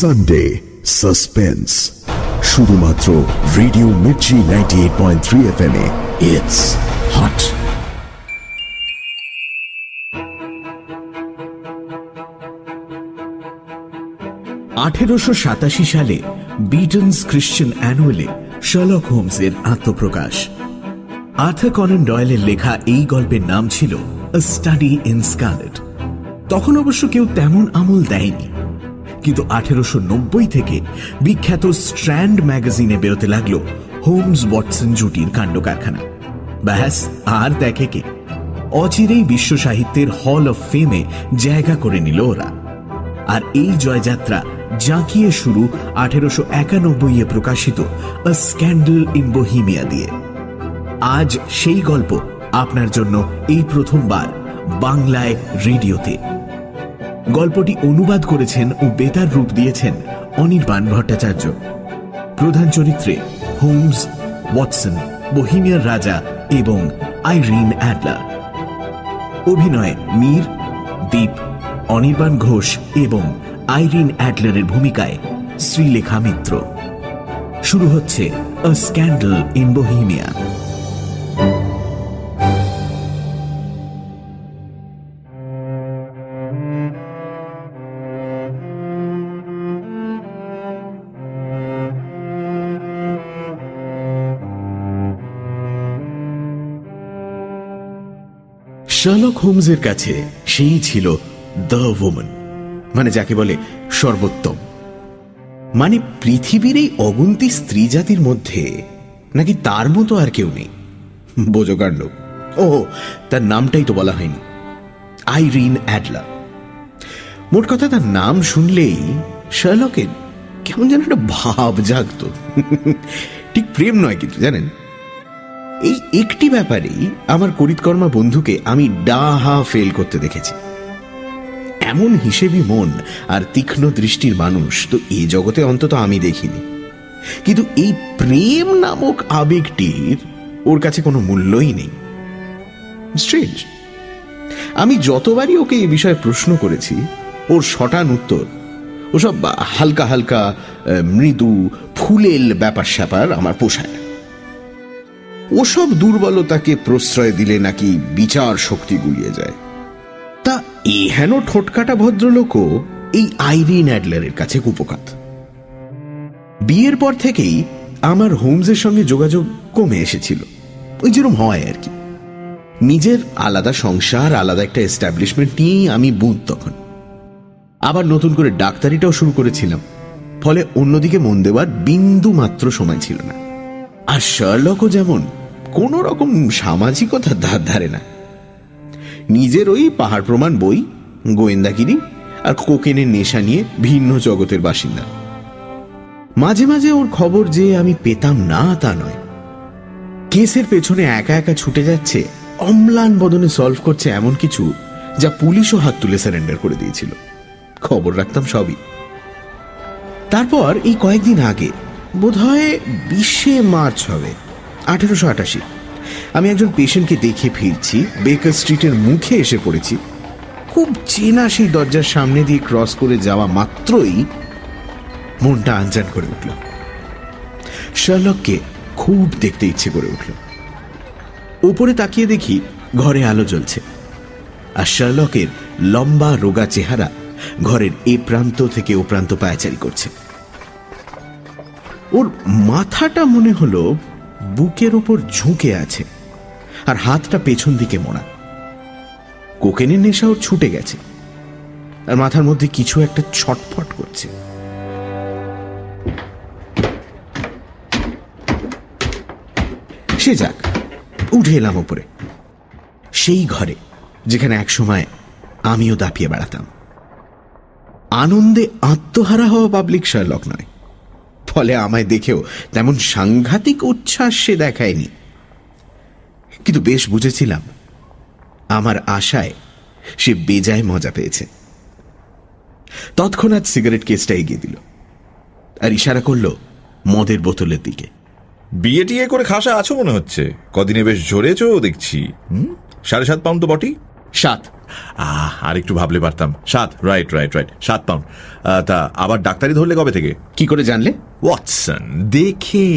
Sunday suspense শুধুমাত্র radio Mirchi ninety eight point three F M it's hot আঠেরোশো সাতাশি সালে বিটনস খ্রিশ্চান অ্যানুয়ালে শার্লক হোমসের আত্মপ্রকাশ। আর্থার কনন ডয়েলের লেখা এই গল্পের নাম ছিল স্টাডি ইন স্কালেট তখন অবশ্য কেউ তেমন আমল দেয়নি। কিন্তু আঠেরোশো নব্বই থেকে বিখ্যাত স্ট্র্যান্ড ম্যাগাজিনে বেরোতে লাগল হোমস ওয়াটসন জুটির কাণ্ড কারখানা ব্যাস, আর দেখে কে? অচিরেই বিশ্ব সাহিত্যের হল অফ ফেমে জায়গা করে নিল ওরা। আর এই জয়যাত্রা জাঁকিয়ে শুরু আঠেরোশো একানব্বই এ প্রকাশিত স্ক্যান্ডেল ইন বোহিমিয়া দিয়ে। আজ সেই গল্প আপনার জন্য এই প্রথমবার বাংলায় রেডিওতে। গল্পটি অনুবাদ করেছেন ও বেতার রূপ দিয়েছেন অনির্বাণ ভট্টাচার্য। প্রধান চরিত্রে হোমস, ওয়াটসন, বহিমিয়ার রাজা এবং আইরিন অ্যাডলার। অভিনয়ে মীর, দীপ অনির্বাণ ঘোষ এবং আইরিন অ্যাডলারের ভূমিকায় শ্রীলেখা মিত্র। শুরু হচ্ছে a scandal in Bohemia Sherlock হোমসের কাছে সেই ছিল দ্য ওমেন মানে যাকে বলে সর্বোত্তম। মানে পৃথিবীর এই অগুন্তি স্ত্রী জাতির মধ্যে নাকি তার মতো আর কেউ নেই? বোঝো কাণ্ড ও তার নামটাই তো বলা হয়নি। আইরিন অ্যাডলা মোট কথা তার নাম শুনলেই শার্লকের কেমন যেন একটা ভাব জাগত। ঠিক প্রেম নয় কিন্তু, জানেন? এই একটি ব্যাপারেই আমার করিতকর্মা বন্ধুকে আমি ডাহা ফেল করতে দেখেছি। এমন হিসেবি মন আর তীক্ষ্ণ দৃষ্টির মানুষ তো এ জগতে অন্তত আমি দেখিনি। কিন্তু এই প্রেম নামক আবেগটির ওর কাছে কোনো মূল্যই নেই। আমি যতবারই ওকে এ বিষয়ে প্রশ্ন করেছি, ওর শটান উত্তর, ওসব হালকা হালকা মৃদু, ফুলেল ব্যাপার স্যাপার আমার পোষায় ওসব দুর্বলতাকে প্রশ্রয় দিলে নাকি বিচার শক্তি গুলিয়ে যায়। তা এহেন ঠোটকাটা ভদ্রলোকও এই আইরিন অ্যাডলারের কাছে কুপকাত। বিয়ের পর থেকেই আমার হোমসের সঙ্গে যোগাযোগ কমে এসেছিল। ওই যেরকম হয় আর কি। নিজের আলাদা সংসার, আলাদা একটা এস্টাবলিশমেন্ট নিয়েই আমি বুধ তখন। আবার নতুন করে ডাক্তারিটাও শুরু করেছিলাম। ফলে অন্যদিকে মন দেওয়ার বিন্দু মাত্র সময় ছিল না। আর শার্লকও যেমন কোন রকম সামাজিকতা ধার ধারে না। নিজের ওই পাহাড় প্রমাণ বই, গোয়েন্দাগিরি আর কোকেনের নেশা নিয়ে ভিন্ন জগতের বাসিন্দা। মাঝে মাঝে ওর খবর যে আমি পেতাম না তা নয়। কেসের পেছনে একা একা ছুটে যাচ্ছে, অম্লান বদনে সলভ করছে এমন কিছু যা পুলিশও হাত তুলে সারেন্ডার করে দিয়েছিল। খবর রাখতাম সবই। তারপর এই কয়েকদিন আগে বোধহয় বিশে মার্চ হবে, আঠেরোশো আটাশি। আমি একজন পেশেন্টকে দেখে ফিরছি, বেকার স্ট্রিটের মুখে এসে পড়েছি। খুব চেনা সেই দরজার সামনে দিয়ে ক্রস করে যাওয়া মাত্রই মনটা আনজান করে উঠল। শার্লককে খুব দেখতে ইচ্ছে করে উঠল। উপরে তাকিয়ে দেখি ঘরে আলো জ্বলছে, আর শার্লকের লম্বা রোগা চেহারা ঘরের এ প্রান্ত থেকে ও প্রান্ত পায়াচারি করছে। ওর মাথাটা মনে হলো বুকের ওপর ঝুঁকে আছে আর হাতটা পেছন দিকে মোড়া। কোকেনের নেশা ওর ছুটে গেছে আর মাথার মধ্যে কিছু একটা ছটফট করছে। সে যাক, উঠে এলাম ওপরে। সেই ঘরে যেখানে একসময় আমিও দাপিয়ে বেড়াতাম। আনন্দে আত্মহারা হওয়া পাবলিক শার্লক নয়। ফলে আমায় দেখেও তেমন সাংঘাতিক উচ্ছ্বাস সে দেখায়নি। কিন্তু বেশ বুঝেছিলাম আমার আশায় সে বেজায় মজা পেয়েছে। তৎক্ষণাৎ সিগারেট কেসটা এগিয়ে দিল আর ইশারা করল মদের বোতলের দিকে। বিয়ে টিয়ে করে খাসা আছো মনে হচ্ছে? কদিনে বেশ ঝরেছ দেখছি। হুম? সাড়ে সাত পাউন্ড তো বটি সাত। আর একটু ভাবলে পারতাম। সাত রাইট রাইট রাইট সাত পাউন্ড তা আবার ডাক্তারি ধরলে কবে থেকে? কি করে জানলে? ওয়াটসন দেখে।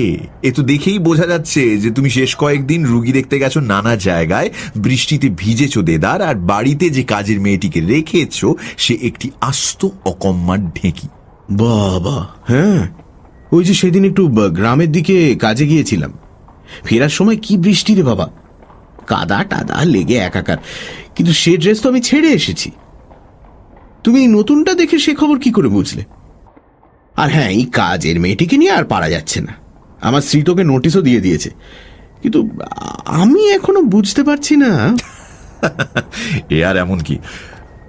এ তো দেখেই বোঝা যাচ্ছে যে তুমি শেষ কয়েকদিন রুগী দেখতে গেছো নানা জায়গায় বৃষ্টিতে ভিজেছো দেদার আর বাড়িতে যে কাজের মেয়েটিকে রেখেছো সে একটি আস্ত অকম্মার ঢেঁকি। বাবা হ্যাঁ। ওই যে সেদিন একটু গ্রামের দিকে কাজে গিয়েছিলাম। ফেরার সময় কি বৃষ্টি রে বাবা। কাদা টাদা লেগে একাকার। কিন্তু সে ড্রেস তো আমি ছেড়ে এসেছি। তুমি এই নতুনটা দেখে সে খবর কি করে বুঝলে? আর হ্যাঁ এই কাজের মেয়েটিকে নিয়ে আর পারা যাচ্ছে না। আমার স্ত্রী তোকে নোটিশও দিয়ে দিয়েছে। কিন্তু আমি এখনও বুঝতে পারছি না। এ আর এমন কি?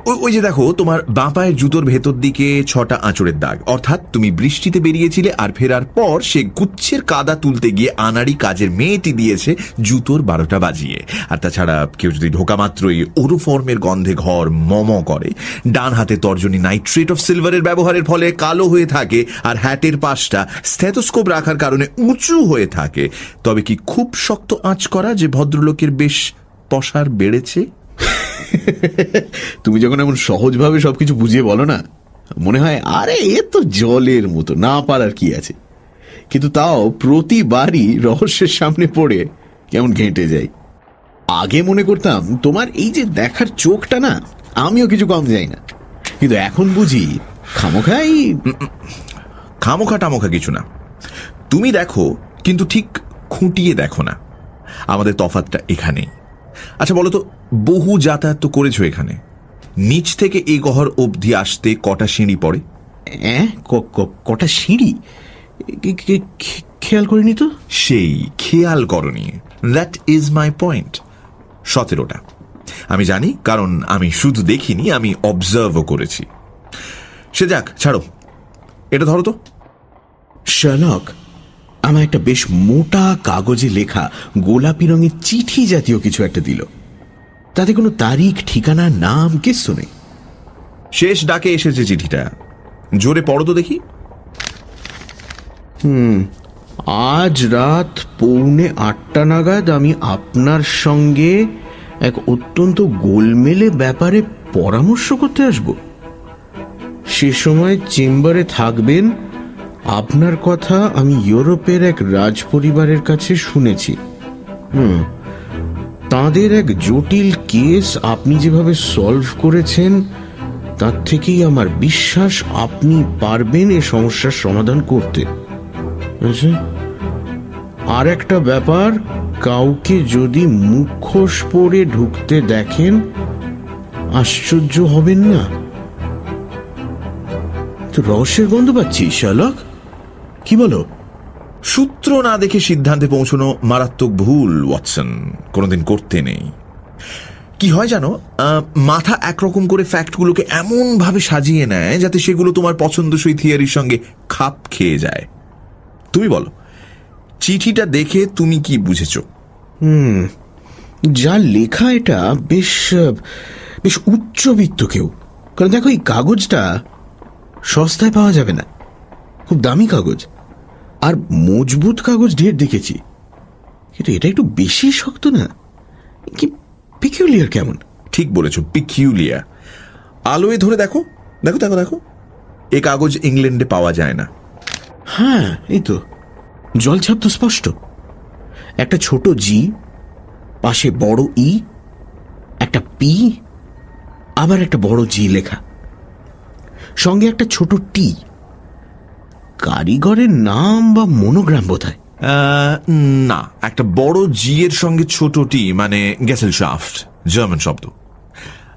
ওই যে দেখো, তোমার বাঁ পায়ের জুতোর ভেতর দিকে ছটা আঁচড়ের দাগ। অর্থাৎ তুমি বৃষ্টিতে বেরিয়েছিলে আর ফেরার পর সে গুচ্ছের কাদা তুলতে গিয়ে আনাড়ি কাজের মেয়েটি দিয়েছে জুতোর বারোটা বাজিয়ে। আর তাছাড়া কেউ যদি ঢোকা মাত্রই ওরুফর্মের গন্ধে ঘর মম করে। ডান হাতে তর্জনী নাইট্রেট অফ সিলভারের ব্যবহারের ফলে কালো হয়ে থাকে আর হ্যাটের পাশটা স্ট্যাথোস্কোপ রাখার কারণে উঁচু হয়ে থাকে। তবে কি খুব শক্ত আঁচ করা যে ভদ্রলোকের বেশ পসার বেড়েছে? তুমি যখন এমন সহজভাবে সবকিছু বুঝিয়ে বলো না, মনে হয়, আরে, এ তো জলের মতো, না পারার কি আছে? কিন্তু তাও প্রতিবারই রহস্যের সামনে পড়ে কেমন ঘেঁটে যাই আগে মনে করতাম, তোমার এই যে দেখার চোখটা না, আমিও কিছু কম যাই না। কিন্তু এখন বুঝি, খামোখাই খামোখা টামোখা কিছু না। তুমি দেখো, কিন্তু ঠিক খুঁটিয়ে দেখো না। আমাদের তফাতটা এখানেই। আচ্ছা বলো তো বহু যাতায়াত তো করেছ এখানে। নিচ থেকে এ গহর অবধি আসতে কটা সিঁড়ি পড়ে? অ্যাঁ, কটা সিঁড়ি? খেয়াল করিনি তো। সেই খেয়াল করনি। দ্যাট ইজ মাই পয়েন্ট সতেরোটা। আমি জানি কারণ আমি শুধু দেখিনি আমি অবজার্ভও করেছি। সে যাক ছাড়ো। এটা ধরো তো। শালক আমার একটা বেশ মোটা কাগজে লেখা গোলাপি রঙের চিঠি জাতীয় কিছু একটা দিল। তাতে কোনো তারিখ ঠিকানা নাম কিচ্ছু নেই। শেষ ডাকে এসেছে চিঠিটা। জোরে পড়ো তো দেখি। হুম আজ রাত পৌনে আটটা নাগাদ আমি আপনার সঙ্গে এক অত্যন্ত গোলমেলে ব্যাপারে পরামর্শ করতে আসব। সে সময় চেম্বারে থাকবেন আপনার কথা আমি ইউরোপের এক রাজ পরিবারের কাছে শুনেছি। হুম তাদের এক জটিল কেস আপনি যেভাবে সলভ করেছেন, তার থেকেই আমার বিশ্বাস আপনি পারবেন এ সমস্যার সমাধান করতে। আচ্ছা আর একটা ব্যাপার, কাউকে যদি মুখোশ পরে ঢুকতে দেখেন, আশ্চর্য হবেন না। তো রহস্যের গন্ধ পাচ্ছি শালক কি বলো? সূত্র না দেখে সিদ্ধান্তে পৌঁছনো মারাত্মক ভুল, ওয়াটসন। কোনোদিন করতে নেই। কি হয় জানো? মাথা একরকম করে ফ্যাক্টগুলোকে এমনভাবে সাজিয়ে নেয় যাতে সেগুলো তোমার পছন্দসই থিয়ারির সঙ্গে খাপ খেয়ে যায়। তুমি বলো, চিঠিটা দেখে তুমি কি বুঝেছ? যা লেখা এটা বেশ বেশ উচ্চবিত্ত কেউ। কারণ দেখো, এই কাগজটা সস্তায় পাওয়া যাবে না। খুব দামি কাগজ। আর মজবুত কাগজ ঢের দেখেছি। কিন্তু এটা একটু বেশি শক্ত না? কি পিকিউলিয়ার কেমন? ঠিক বলেছ পিকিউলিয়া আলোয় ধরে দেখো দেখো দেখো দেখো। এ কাগজ ইংল্যান্ডে পাওয়া যায় না। হ্যাঁ এই তো। জলছাপ তো স্পষ্ট। একটা ছোট জি পাশে বড় ই একটা পি আবার একটা বড় জি লেখা। সঙ্গে একটা ছোট টি কারিগরের নাম বা মনোগ্রাম বোধ হয় না, একটা বড় জি এর সঙ্গে ছোট টি মানে গ্যাসেল শাফট জার্মান শব্দ।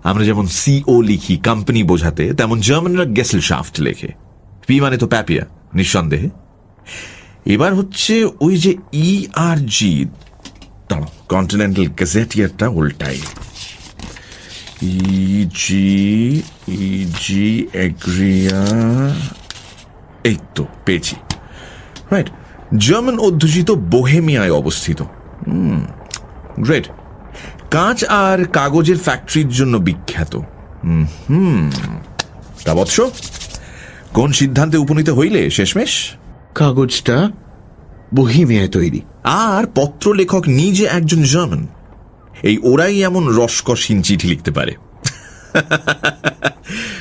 আমরা যেমন সিও লিখি কোম্পানি বোঝাতে, তেমন জার্মানরা গ্যাসেল শাফট লেখে। পি মানে তো প্যাপিয়া নিঃসন্দেহে। এবার হচ্ছে ওই যে ই আর জি দাঁড়াও কন্টিনেন্টাল গ্যাজেটিয়ারটা উল্টাই। ইজি ইজি এগ্রিয়া এই তো পেয়েছি। রাইট জার্মান অধ্যুষিত বোহেমিয়ায় অবস্থিত। গ্রেট কাঁচ আর কাগজের ফ্যাক্টরির জন্য বিখ্যাত। হুম তা বৎস কোন সিদ্ধান্তে উপনীত হইলে শেষমেশ? কাগজটা বহিমিয়ায় তৈরি। আর পত্রলেখক নিজে একজন জার্মান এই ওরাই এমন রসকসীন চিঠি লিখতে পারে।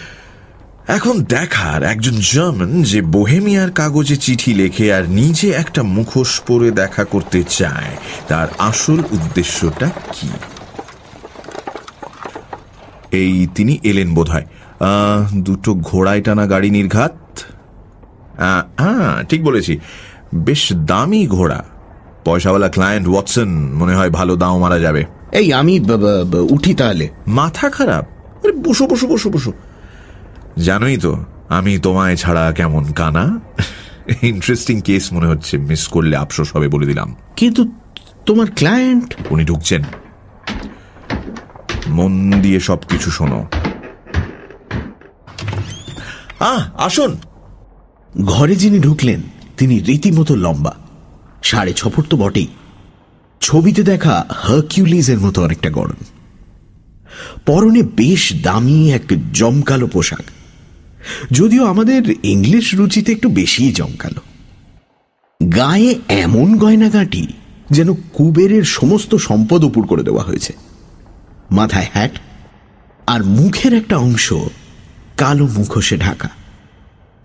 এখন দেখার একজন জার্মান যে বোহেমিয়ার কাগজে চিঠি লেখে আর নিজে একটা মুখোশ পরে দেখা করতে চায় তার আসল উদ্দেশ্যটা কি? এই তিনি এলেন বোধ হয় দুটো ঘোড়ায় টানা গাড়ি নির্ঘাত? হ্যাঁ ঠিক বলেছি। বেশ দামি ঘোড়া। পয়সাওয়ালা ক্লায়েন্ট ওয়াটসন মনে হয় ভালো দাও মারা যাবে। এই আমি উঠি তাহলে। মাথা খারাপ? বসো বসো বসো বসো। জানোই তো আমি তোমায় ছাড়া কেমন কানা? ইন্টারেস্টিং কেস মনে হচ্ছে মিস করলে আফসোস হবে বলে দিলাম। কিন্তু তোমার ক্লায়েন্ট উনি ঢুকছেন। মন দিয়ে সবকিছু শোনো। আহ আসুন। ঘরে যিনি ঢুকলেন তিনি রীতিমতো লম্বা। সাড়ে ছ ফুট তো বটেই। ছবিতে দেখা হার্কিউলিজের মতো অনেকটা গরম পরনে বেশ দামি এক জমকালো পোশাক। যদিও আমাদের ইংলিশ রুচিতে একটু বেশিই জমকালো। গায়ে এমন গয়নাগাটি যেন কুবেরের সমস্ত সম্পদ উপর করে দেওয়া হয়েছে। মাথায় হ্যাট আর মুখের একটা অংশ কালো মুখোশে ঢাকা।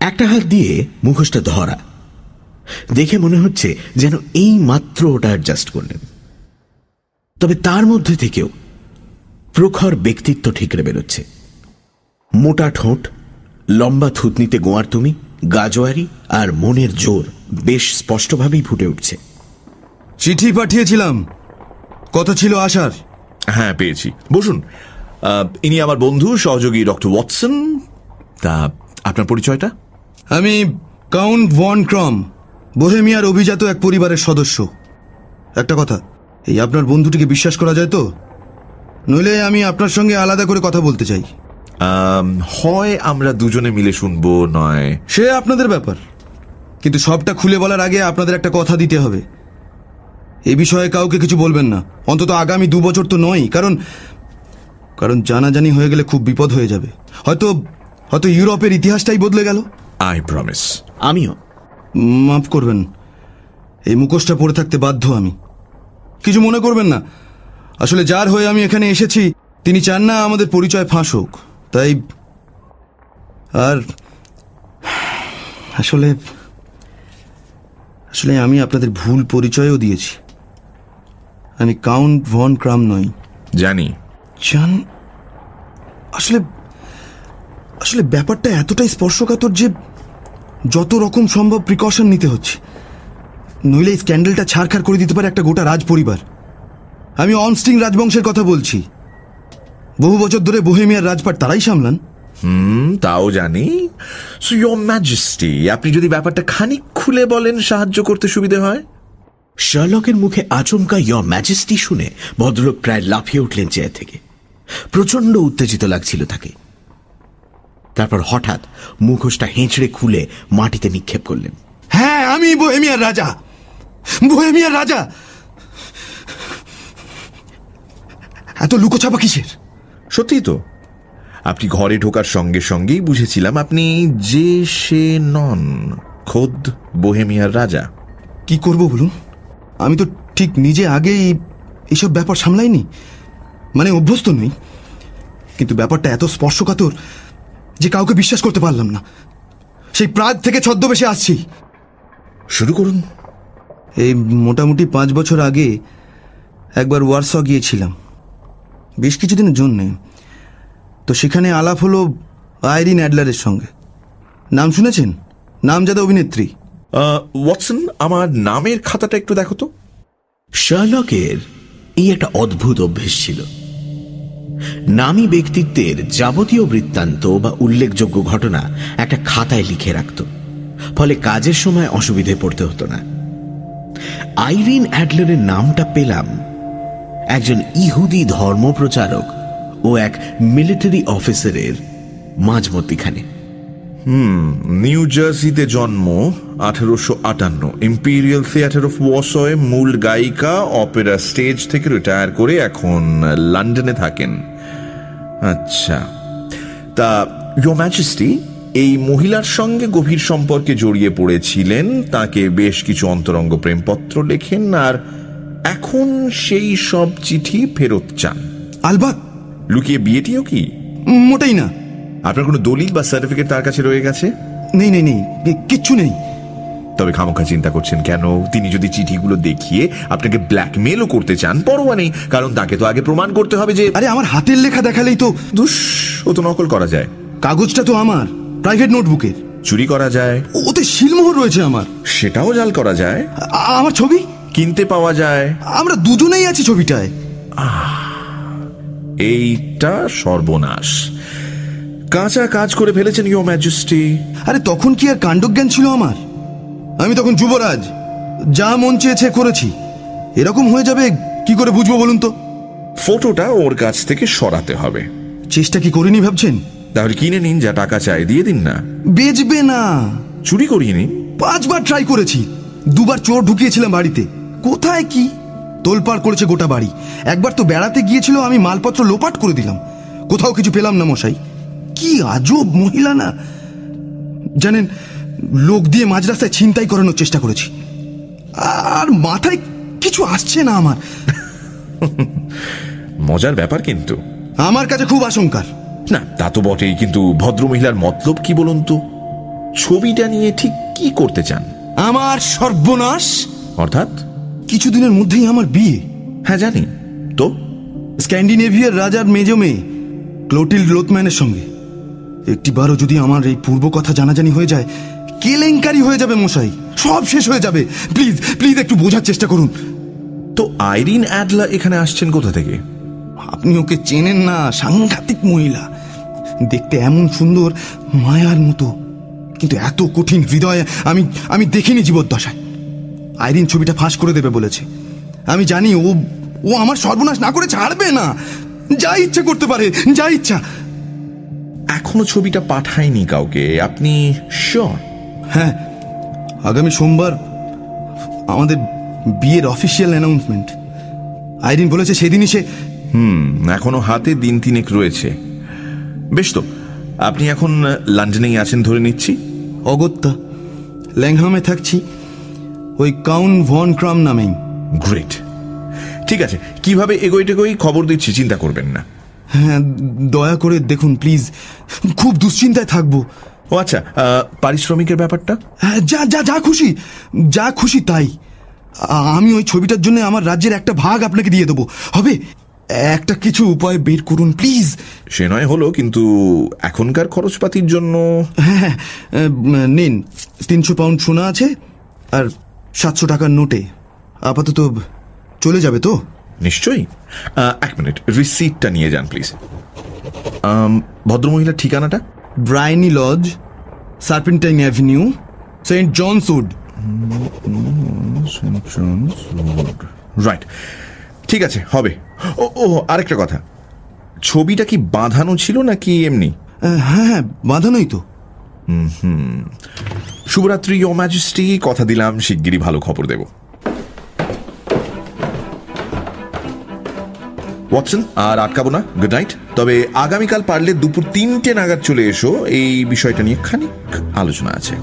একটা হাত দিয়ে মুখোশটা ধরা। দেখে মনে হচ্ছে যেন এই মাত্র ওটা অ্যাডজাস্ট করলেন। তবে তার মধ্যে থেকেও প্রখর ব্যক্তিত্ব ঠিকরে বেরোচ্ছে। মোটা ঠোঁট লম্বা থুতনিতে গোয়ার তুমি গাজোয়ারি আর মনের জোর বেশ স্পষ্টভাবেই ফুটে উঠছে। চিঠি পাঠিয়েছিলাম। কথা ছিল আসার? হ্যাঁ পেয়েছি। বসুন ইনি আমার বন্ধু সহযোগী ডক্টর ওয়াটসন। তা আপনার পরিচয়টা? আমি কাউন্ট ভন ক্রম বোহেমিয়ার অভিজাত এক পরিবারের সদস্য। একটা কথা এই আপনার বন্ধুটিকে বিশ্বাস করা যায় তো? নইলে আমি আপনার সঙ্গে আলাদা করে কথা বলতে চাই। হয় আমরা দুজনে মিলে শুনব নয়। সে আপনাদের ব্যাপার। কিন্তু সবটা খুলে বলার আগে আপনাদের একটা কথা দিতে হবে। এ বিষয়ে কাউকে কিছু বলবেন না। অন্তত আগামী দু বছর তো নয় কারণ কারণ জানাজানি হয়ে গেলে খুব বিপদ হয়ে যাবে। হয়তো হয়তো ইউরোপের ইতিহাসটাই বদলে গেল। আই প্রমিস আমিও। মাফ করবেন। এই মুখোশটা পরে থাকতে বাধ্য আমি। কিছু মনে করবেন না। আসলে যার হয়ে আমি এখানে এসেছি তিনি চান না আমাদের পরিচয় ফাঁস হোক। তাই আর আসলে আসলে আমি আপনাদের ভুল পরিচয়ও দিয়েছি। আমি কাউন্ট ভন ক্রাম নই। জানি। জান আসলে আসলে ব্যাপারটা এতটাই স্পর্শকাতর যে যত রকম সম্ভব প্রিকশন নিতে হচ্ছে। নইলে এই স্ক্যান্ডেলটা ছাড়খাড় করে দিতে পারে একটা গোটা রাজ পরিবার। আমি অনস্টিং রাজবংশের কথা বলছি। বহু বছর ধরে বোহেমিয়ার রাজপাট তারাই সামলান। হুম তাও জানি। সো ইয়োর ম্যাজেস্টি আপনি যদি ব্যাপারটা খানিক খুলে বলেন সাহায্য করতে সুবিধে হয়? শার্লকের মুখে আচমকা ইয়র ম্যাজেস্টি শুনে ভদ্রলোক প্রায় লাফিয়ে উঠলেন চেয়ার থেকে। প্রচণ্ড উত্তেজিত লাগছিল তাকে। তারপর হঠাৎ মুখোশটা হেঁচড়ে খুলে মাটিতে নিক্ষেপ করলেন। হ্যাঁ আমি বোহেমিয়ার রাজা। বোহেমিয়ার রাজা! এত লুকোছাপা কিসের? সত্যি তো? আপনি ঘরে ঢোকার সঙ্গে সঙ্গেই বুঝেছিলাম আপনি যে সে নন খোদ বোহেমিয়ার রাজা। কি করব বলুন? আমি তো ঠিক নিজে আগেই এইসব ব্যাপার সামলাইনি। মানে অভ্যস্ত নই। কিন্তু ব্যাপারটা এত স্পর্শকাতর যে কাউকে বিশ্বাস করতে পারলাম না। সেই প্রাগ থেকে ছদ্মবেশে আসছি। শুরু করুন। এই মোটামুটি পাঁচ বছর আগে একবার ওয়ারস গিয়েছিলাম। বেশ কিছুদিনের জন্যে তো সেখানে আলাপ হলো আইরিন অ্যাডলারের সঙ্গে। নাম শুনেছেন? নাম নামজাদা অভিনেত্রী। ওয়াটসন, আমার নামের খাতাটা একটু দেখো তো। শার্লকের এই একটা অদ্ভুত অভ্যেস ছিল। নামী ব্যক্তিত্বের যাবতীয় বৃত্তান্ত বা উল্লেখযোগ্য ঘটনা একটা খাতায় লিখে রাখত। ফলে কাজের সময় অসুবিধে পড়তে হতো না। আইরিন অ্যাডলারের নামটা পেলাম একজন ইহুদি ধর্মপ্রচারক ও এক মিলিটারি অফিসারের মাঝমধ্যিখানে। নিউ জার্সিতে জন্ম, আঠারোশো আটান্ন। ইম্পিরিয়াল থিয়েটার অফ ওয়াসয়ে মূল গায়িকা, অপেরা স্টেজ থেকে রিটায়ার করে এখন লন্ডনে থাকেন। আচ্ছা। তা ইয়োর ম্যাজেস্টি এই মহিলার সঙ্গে গভীর সম্পর্কে জড়িয়ে পড়েছিলেন, তাকে বেশ কিছু অন্তরঙ্গ প্রেমপত্র লেখেন, আর এখন সেই সব চিঠি ফেরত চান। আলবাত! লুকিয়ে বিয়েটিও কি? মোটেই না। আপনার কোনো দলিল বা সার্টিফিকেট তার কাছে রয়ে গেছে? নেই নেই নেই। কিচ্ছু নেই। তবে খামোখা চিন্তা করছেন কেন? তিনি যদি চিঠিগুলো দেখিয়ে আপনাকে ব্ল্যাকমেলও করতে চান পরোয়া নেই। কারণ তাকে তো আগে প্রমাণ করতে হবে যে আরে আমার হাতের লেখা দেখালেই তো দুস ও তো নকল করা যায়। কাগজটা তো আমার প্রাইভেট নোটবুকের চুরি করা যায়। ওতে শিলমোহর রয়েছে আমার। সেটাও জাল করা যায়। আমার ছবি? কিনতে পাওয়া যায়। আমরা দুজনেই আছি ছবিটায়। এইটা সর্বনাশ। কাঁচা কাজ করে ফেলেছেন ইউ ম্যাজেস্টি। আরে তখন কি আর কাণ্ডজ্ঞান ছিল আমার? আমি তখন যুবরাজ। যা মন চেয়েছে করেছি। এরকম হয়ে যাবে কি করে বুঝব বলুন তো? ফটোটা ওর কাছ থেকে সরাতে হবে। চেষ্টা কি করিনি ভাবছেন? তাহলে কিনে নিন যা টাকা চাই দিয়ে দিন না। বেচবে না। চুরি করিয়ে নিন। পাঁচবার ট্রাই করেছি। দুবার চোর ঢুকিয়েছিলাম বাড়িতে। কোথায় কি? তোলপাড় করেছে গোটা বাড়ি। একবার তো বেড়াতে গিয়েছিল আমি মালপত্র লোপাট করে দিলাম। কোথাও কিছু পেলাম না মশাই। কি আজব মহিলা না! জানেন লোক দিয়ে মাঝ রাস্তায় ছিনতাই করানোর চেষ্টা করেছি। আর মাথায় কিছু আসছে না আমার। মজার ব্যাপার কিন্তু। আমার কাছে খুব আশঙ্কার। না তা তো বটেই কিন্তু ভদ্রমহিলার মতলব কি বলুন তো? ছবিটা নিয়ে ঠিক কি করতে চান? আমার সর্বনাশ। অর্থাৎ? কিছুদিনের মধ্যেই আমার বিয়ে। হ্যাঁ জানি। তো? স্ক্যান্ডিনেভিয়ার রাজার মেজ মেয়ে ক্লোটিল লোথম্যানের সঙ্গে। একটিবারও যদি আমার এই পূর্ব কথা জানাজানি হয়ে যায় কেলেঙ্কারি হয়ে যাবে মশাই। সব শেষ হয়ে যাবে। প্লিজ প্লিজ একটু বোঝার চেষ্টা করুন। তো আইরিন অ্যাডলা এখানে আসছেন কোথা থেকে? আপনি ওকে চেনেন না সাংঘাতিক মহিলা। দেখতে এমন সুন্দর মায়ার মতো। কিন্তু এত কঠিন হৃদয় আমি আমি দেখিনি জীবদ্দশায়। আইরিন ছবিটা ফাঁস করে দেবে বলেছে। আমি জানি ও ও আমার সর্বনাশ না করে ছাড়বে না। যা ইচ্ছা করতে পারে যা ইচ্ছা। এখনও ছবিটা পাঠায়নি কাউকে আপনি শিওর হ্যাঁ আগামী সোমবার আমাদের বিয়ের অফিসিয়াল অ্যানাউন্সমেন্ট আইরিন বলেছে সেদিনই সে হুম এখনও হাতে দিন তিনেক রয়েছে। বেশ তো আপনি এখন লন্ডনেই আছেন ধরে নিচ্ছি? অগত্যা ল্যাংহামে থাকছি। ওই কাউন ভন ক্রাম নামেই। গ্রেট ঠিক আছে কীভাবে এগোই টেগোই খবর দিচ্ছি চিন্তা করবেন না। হ্যাঁ দয়া করে দেখুন প্লিজ। খুব দুশ্চিন্তায় থাকব। ও আচ্ছা পারিশ্রমিকের ব্যাপারটা? হ্যাঁ যা যা যা খুশি যা খুশি তাই। আমি ওই ছবিটার জন্য আমার রাজ্যের একটা ভাগ আপনাকে দিয়ে দেবো। হবে? একটা কিছু উপায় বের করুন প্লিজ। সে নয় হলো কিন্তু এখনকার খরচপাতির জন্য হ্যাঁ উম, নিন তিনশো পাউন্ড সোনা আছে আর সাতশো টাকার নোটে। আপাতত চলে যাবে তো? নিশ্চয়ই। এক মিনিট রিসিপ্টটা নিয়ে যান প্লিজ ভদ্রমহিলার ঠিকানাটা? Briony lodge serpentine avenue saint John's wood. Right ঠিক আছে হবে। ও ও আরেকটা কথা। ছবিটা কি বাঁধানো ছিল নাকি এমনি? হ্যাঁ হ্যাঁ বাঁধানোই তো। শুভরাত্রি ও ম্যাজেস্টি কথা দিলাম, শিগগিরই ভালো খবর দেব। ওয়াটসন, আর আটকাবো না। গুড নাইট তবে আগামীকাল পারলে দুপুর তিনটে নাগাদ চলে এসো। এই বিষয়টা নিয়ে খানিক আলোচনা আছে।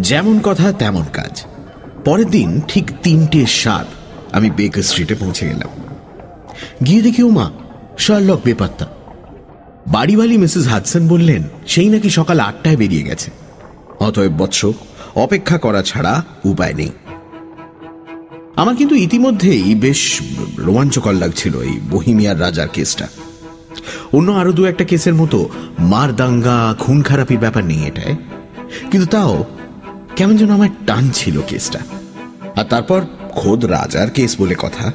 যেমন কথা, তেমন কাজ। পরের দিন ঠিক তিনটে সাত আমি বেকার স্ট্রিটে পৌঁছে গেলাম। গিয়ে দেখি উমা শার্লক বেপাত্তা। বাড়িওয়ালি মিসেস হাডসন বললেন, সেই নাকি সকাল আটটায় বেরিয়ে গেছে। অতএব বৎস অপেক্ষা করা ছাড়া উপায় নেই। আমার কিন্তু ইতিমধ্যেই বেশ রোমাঞ্চকর লাগছিল এই বহিমিয়ার রাজার কেসটা। অন্য আরও দু একটা কেসের মতো মার দাঙ্গা খুন খারাপির ব্যাপার নেই এটায়। কিন্তু তাও কেমন যেন আমার টান ছিল কেসটা। আর তারপর খোদ রাজার কেস বলে কথা।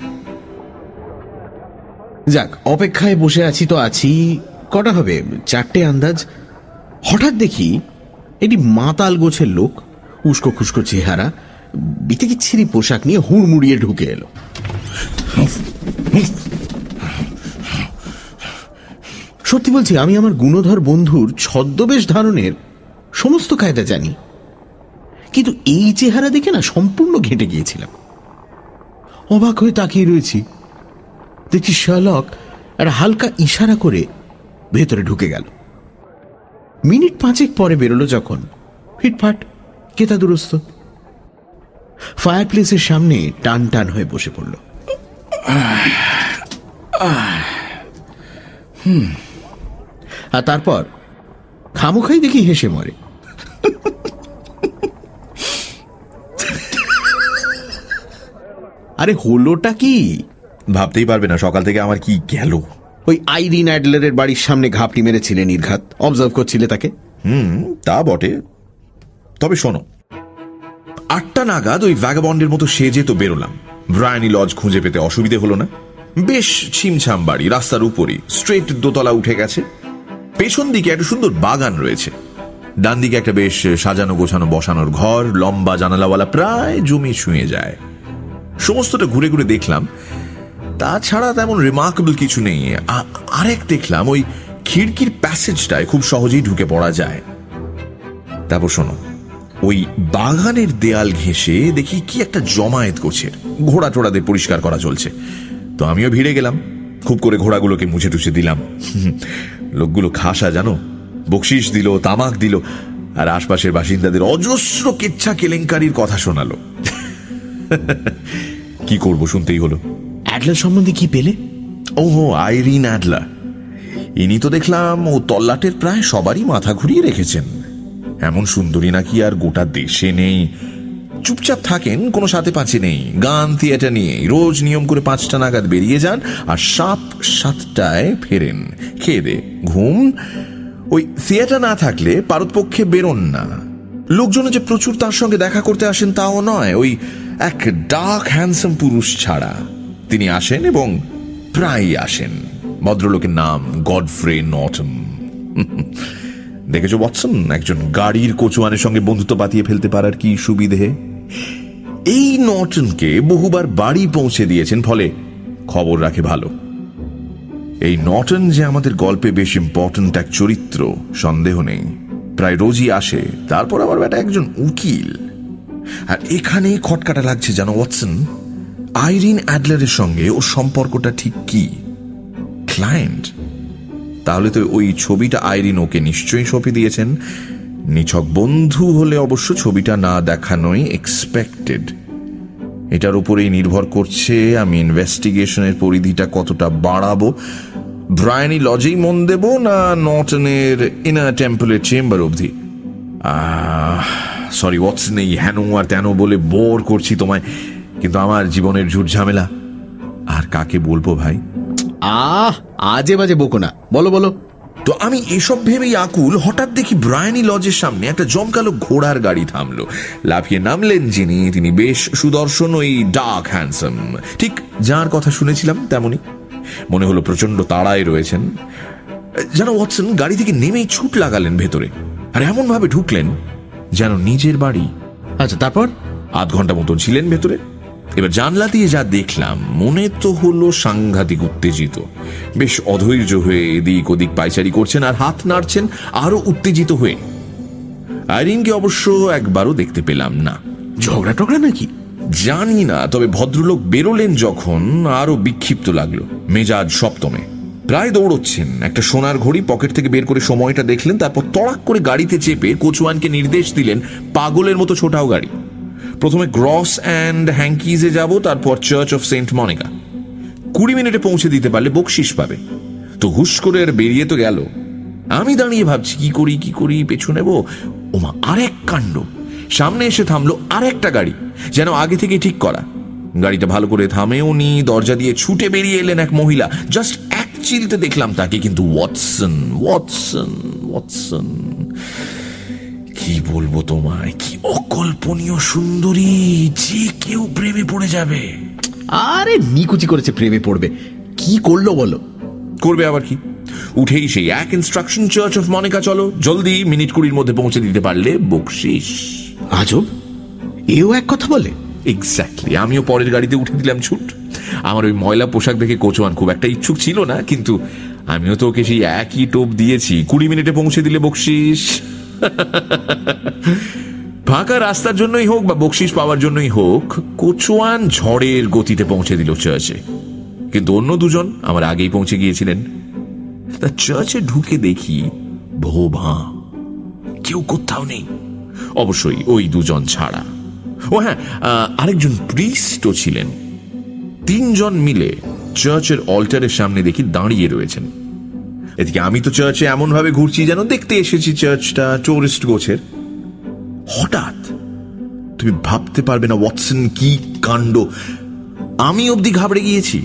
যাক, অপেক্ষায় বসে আছি তো আছি। কটা হবে? চারটে আন্দাজ। হঠাৎ দেখি এটি মাতাল গোছের লোক, উস্কো খুস্কো চেহারা বিতিকিচ্ছিরি পোশাক নিয়ে হুড়মুড়িয়ে ঢুকে এলো। সত্যি বলছি, আমি আমার গুণধর বন্ধুর ছদ্মবেশ ধারণের সমস্ত কায়দা জানি। কিন্তু এই চেহারা দেখে না সম্পূর্ণ ঘেঁটে গিয়েছিলাম। অবাক হয়ে তাকিয়ে রয়েছি। দেখছি শালক একটা হালকা ইশারা করে ভেতরে ঢুকে গেল। মিনিট পাঁচেক পরে বেরোলো যখন। ফিটফাট কেতা দুরস্ত ফায়ার প্লেসের সামনে টান টান হয়ে বসে পড়ল। আর তারপর খামোখাই দেখি হেসে মরে। আরে হলোটা কি? ভাবতেই পারবে না, সকাল থেকে আমার কি গেল। ওই আইরিন অ্যাডলারের বাড়ির সামনে ঘাপটি মেরেছিলে নির্ঘাত। অবজার্ভ করছিলে তাকে? হুম, তা বটে। তবে শোনো, আটটা নাগাদ ওই ভ্যাগাবন্ডের মতো সেজে তো বেরোলাম। ব্রায়ানি লজ খুঁজে পেতে অসুবিধে হলো না। বেশ ছিমছাম বাড়ি, রাস্তার উপরই স্ট্রেট দোতলা উঠে গেছে। পেছন দিকে একটা সুন্দর বাগান রয়েছে। ডান দিকে একটা বেশ সাজানো গোছানো বসানোর ঘর, লম্বা জানালাওয়ালা প্রায় জমি ছুঁয়ে যায়। সমস্তটা ঘুরে ঘুরে দেখলাম। তাছাড়া তেমন রিমার্কেবল কিছু নেই। আরেক দেখলাম, ওই খিড়কির প্যাসেজটায় খুব সহজেই ঢুকে পড়া যায়। তারপর শোনো, ওই বাগানের দেয়াল ঘেঁষে দেখি কি একটা জমায়েত গোছের ঘোড়া টোড়াদের পরিষ্কার করা চলছে। তো আমিও ভিড়ে গেলাম। খুব করে ঘোড়াগুলোকে মুছে টুছে দিলাম। লোকগুলো খাসা, জানো? বকশিস দিল, তামাক দিল, আর আশপাশের বাসিন্দাদের অজস্র কেচ্ছা কেলেঙ্কারির কথা শোনালো। কি করব শুনতেই হলো। অ্যাডলার সম্বন্ধে কি পেলে? ওহো আইরিন অ্যাডলা ইনি তো দেখলাম ও তল্লাটের প্রায় সবারই মাথা ঘুরিয়ে রেখেছেন। এমন সুন্দরী নাকি আর গোটা দেশে নেই। চুপচাপ থাকেন কোনো সাথে পাঁচে নেই। গান থিয়েটার নিয়ে রোজ নিয়ম করে পাঁচটা নাগাদ বেরিয়ে যান আর সাত সাতটায় ফেরেন। খেয়ে দে ঘুম। ওই থিয়েটার না থাকলে পারতপক্ষে বেরোন না। লোকজন যে প্রচুর তার সঙ্গে দেখা করতে আসেন তাও নয়। ওই এক ডার্ক হ্যান্ডসাম পুরুষ ছাড়া। তিনি আসেন এবং প্রায়ই আসেন। ভদ্রলোকের নাম গডফ্রে নটম। দেখেছ বৎসন একজন গাড়ির কোচওয়ানের সঙ্গে বন্ধুত্ব বাতিয়ে ফেলতে পারার কি সুবিধে? এই নটনকে বহুবার বাড়ি পৌঁছে দিয়েছেন, ফলে খবর রাখে ভালো। এই নটন যে আমাদের গল্পে বেশ ইম্পর্ট্যান্ট এক চরিত্র, সন্দেহ নেই। প্রায় রোজই আসে, তারপর আবার বেটা একজন উকিল। আর এখানেই খটকাটা লাগছে জানো ওয়াটসন। আইরিন অ্যাডলারের সঙ্গে ওর সম্পর্কটা ঠিক কি? ক্লায়েন্ট? তাহলে তো ওই ছবিটা আইরিন ওকে নিশ্চয়ই সঁপে দিয়েছেন। নিছক বন্ধু হলে অবশ্য ছবিটা না দেখানোই এক্সপেক্টেড এটার উপরেই নির্ভর করছে আমি ইনভেস্টিগেশনের পরিধিটা কতটা বাড়াবো। ব্রায়ানি লজেই মন দেব না নটনের ইনার টেম্পলের চেম্বার অবধি? সরি ওয়াটস নেই? হেন আর তেন বলে বোর করছি তোমায়। কিন্তু আমার জীবনের ঝুট ঝামেলা। আর কাকে বলব ভাই? আহ আজে বাজে বকো না। বলো বলো। তো আমি এসব ভেবেই আকুল হঠাৎ দেখি ব্রায়ানি লজের সামনে একটা জমকালো ঘোড়ার গাড়ি থামলো। লাফিয়ে নামলেন যিনি তিনি বেশ সুদর্শন ওই ডার্ক হ্যান্ডসাম। ঠিক যার কথা শুনেছিলাম তেমনি মনে হলো প্রচণ্ড তাড়ায় রয়েছেন। যেন ওয়াটসন গাড়ি থেকে নেমেই ছুট লাগালেন ভেতরে। আর এমন ভাবে ঢুকলেন যেন নিজের বাড়ি। আচ্ছা তারপর? আধ ঘণ্টা মতন ছিলেন ভেতরে। এবার জানলা দিয়ে যা দেখলাম মনে তো হলো সাংঘাতিক উত্তেজিত। বেশ অধৈর্য হয়ে এদিক ওদিক পাইচারি করছেন আর হাত নাড়ছেন আরও উত্তেজিত হয়ে। আইরিনকে অবশ্য একবারও দেখতে পেলাম না। ঝগড়া টগড়া নাকি? জানি না তবে ভদ্রলোক বেরোলেন যখন আরও বিক্ষিপ্ত লাগল মেজাজ সপ্তমে। প্রায় দৌড়চ্ছেন। একটা সোনার ঘড়ি পকেট থেকে বের করে সময়টা দেখলেন, তারপর তড়াক করে গাড়িতে চেপে কোচওয়ানকে নির্দেশ দিলেন, পাগলের মতো ছোটাও গাড়ি। প্রথমে গ্রস অ্যান্ড হ্যাঙ্কিজে যাব, তারপর চার্চ অফ সেন্ট মনিকা। কুড়ি মিনিটে পৌঁছে দিতে পারলে বকশিস পাবে। তো হুশ করে আর বেরিয়ে তো গেল। আমি দাঁড়িয়ে ভাবছি, কি করি কি করি পেছু নেব? ওমা, আরেক কাণ্ড। সামনে এসে থামলো আরেকটা গাড়ি, যেন আগে থেকে ঠিক করা। গাড়িটা ভালো করে থামেও নি দরজা দিয়ে ছুটে বেরিয়ে এলেন এক মহিলা জাস্ট এক চিলতে দেখলাম তাকে কিন্তু ওয়াটসন ওয়াটসন ওয়াটসন। কি বলব তোমায় কি অকল্পনীয় সুন্দরী যে কেউ প্রেমে পড়ে যাবে। আরে নিকুচি করেছে প্রেমে পড়বে। কি করল বলো? করবে আবার কি? উঠেই সেই এক ইনস্ট্রাকশন চার্চ অফ মনিকা চলো জলদি মিনিট কুড়ির মধ্যে পৌঁছে দিতে পারলে বকশিস। আজব? এও এক কথা বলে? এক্স্যাক্টলি আমিও পরের গাড়িতে উঠে দিলাম ছুট। আমার ওই ময়লা পোশাক দেখে কোচওয়ান খুব একটা ইচ্ছুক ছিল না, কিন্তু আমিও তো ওকে সেই একই টোপ দিয়েছি। কুড়ি মিনিটে পৌঁছে দিলে বকশিস। ফাঁকা রাস্তার জন্যই হোক বা বকশিস পাওয়ার জন্যই হোক কোচওয়ান ঝড়ের গতিতে পৌঁছে দিল চার্চে। কিন্তু অন্য দুজন আমার আগেই পৌঁছে গিয়েছিলেন। তা চার্চে ঢুকে দেখি ভো ভাঁ কেউ কোথাও নেই। অবশ্যই ওই দুজন ছাড়া। ও হ্যাঁ আরেকজন প্রিস্টও ছিলেন। তিনজন মিলে চার্চের অল্টারের সামনে দেখি দাঁড়িয়ে রয়েছেন। এদিকে আমি তো চার্চে এমন ভাবে ঘুরছি যেন দেখতে এসেছি চার্চটা টুরিস্ট গোছের। হঠাৎ, তুমি ভাবতে পারবে না ওয়াটসন কি কাণ্ড। আমি অবধি ঘাবড়ে গিয়েছি।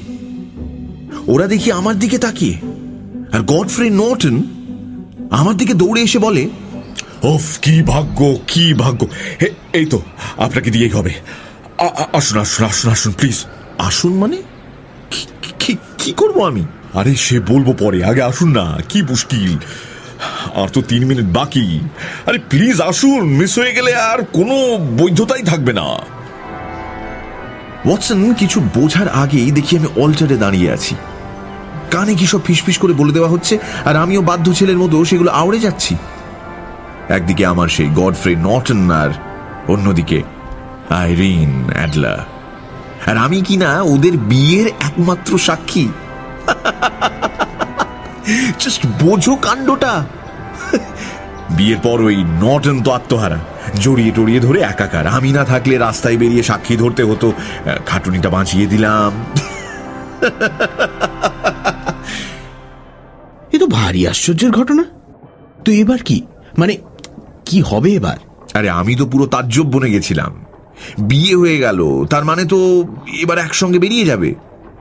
ওরা দেখি আমার দিকে তাকিয়ে। আর গডফ্রে নর্টন আমার দিকে দৌড়ে এসে বলে, ওফ, কি ভাগ্য কি ভাগ্য। এই তো, আপনাকে দিয়েই হবে। আসুন আসুন আসুন আসুন প্লিজ আসুন মানে? কি- করব আমি? আরে, সে বলব পরে। আগে আসুন না, কি মুশকিল। আর তো তিন মিনিট বাকি। আরে, প্লিজ আসুন মিস হয়ে গেলে আর কোনো বৈধতাই থাকবে না। ওয়াটসন, কিছু বোঝার আগেই দেখি আমি অল্টারে দাঁড়িয়ে আছি। কানে কি সব ফিসফিস করে বলে দেওয়া হচ্ছে, আর আমিও বাধ্য ছেলের মতো সেগুলো আওড়ে যাচ্ছি। একদিকে আমার সেই গডফ্রে নটন আর অন্যদিকে আইরিন অ্যাডলা আর আমি কি না ওদের বিয়ের একমাত্র সাক্ষী? জাস্ট বোঝো কাণ্ডটা। বিয়ের পর ওই নটন তো আত্মহারা। জড়িয়ে টড়িয়ে ধরে একাকার। আমি না থাকলে রাস্তায় বেরিয়ে সাক্ষী ধরতে হতো। খাটুনিটা বাঁচিয়ে দিলাম। এ তো ভারী আশ্চর্যের ঘটনা। তো এবার কি? মানে কি হবে এবার? আরে আমি তো পুরো তাজ্জব বনে গেছিলাম। বিয়ে হয়ে গেল তার মানে তো এবার একসঙ্গে বেরিয়ে যাবে।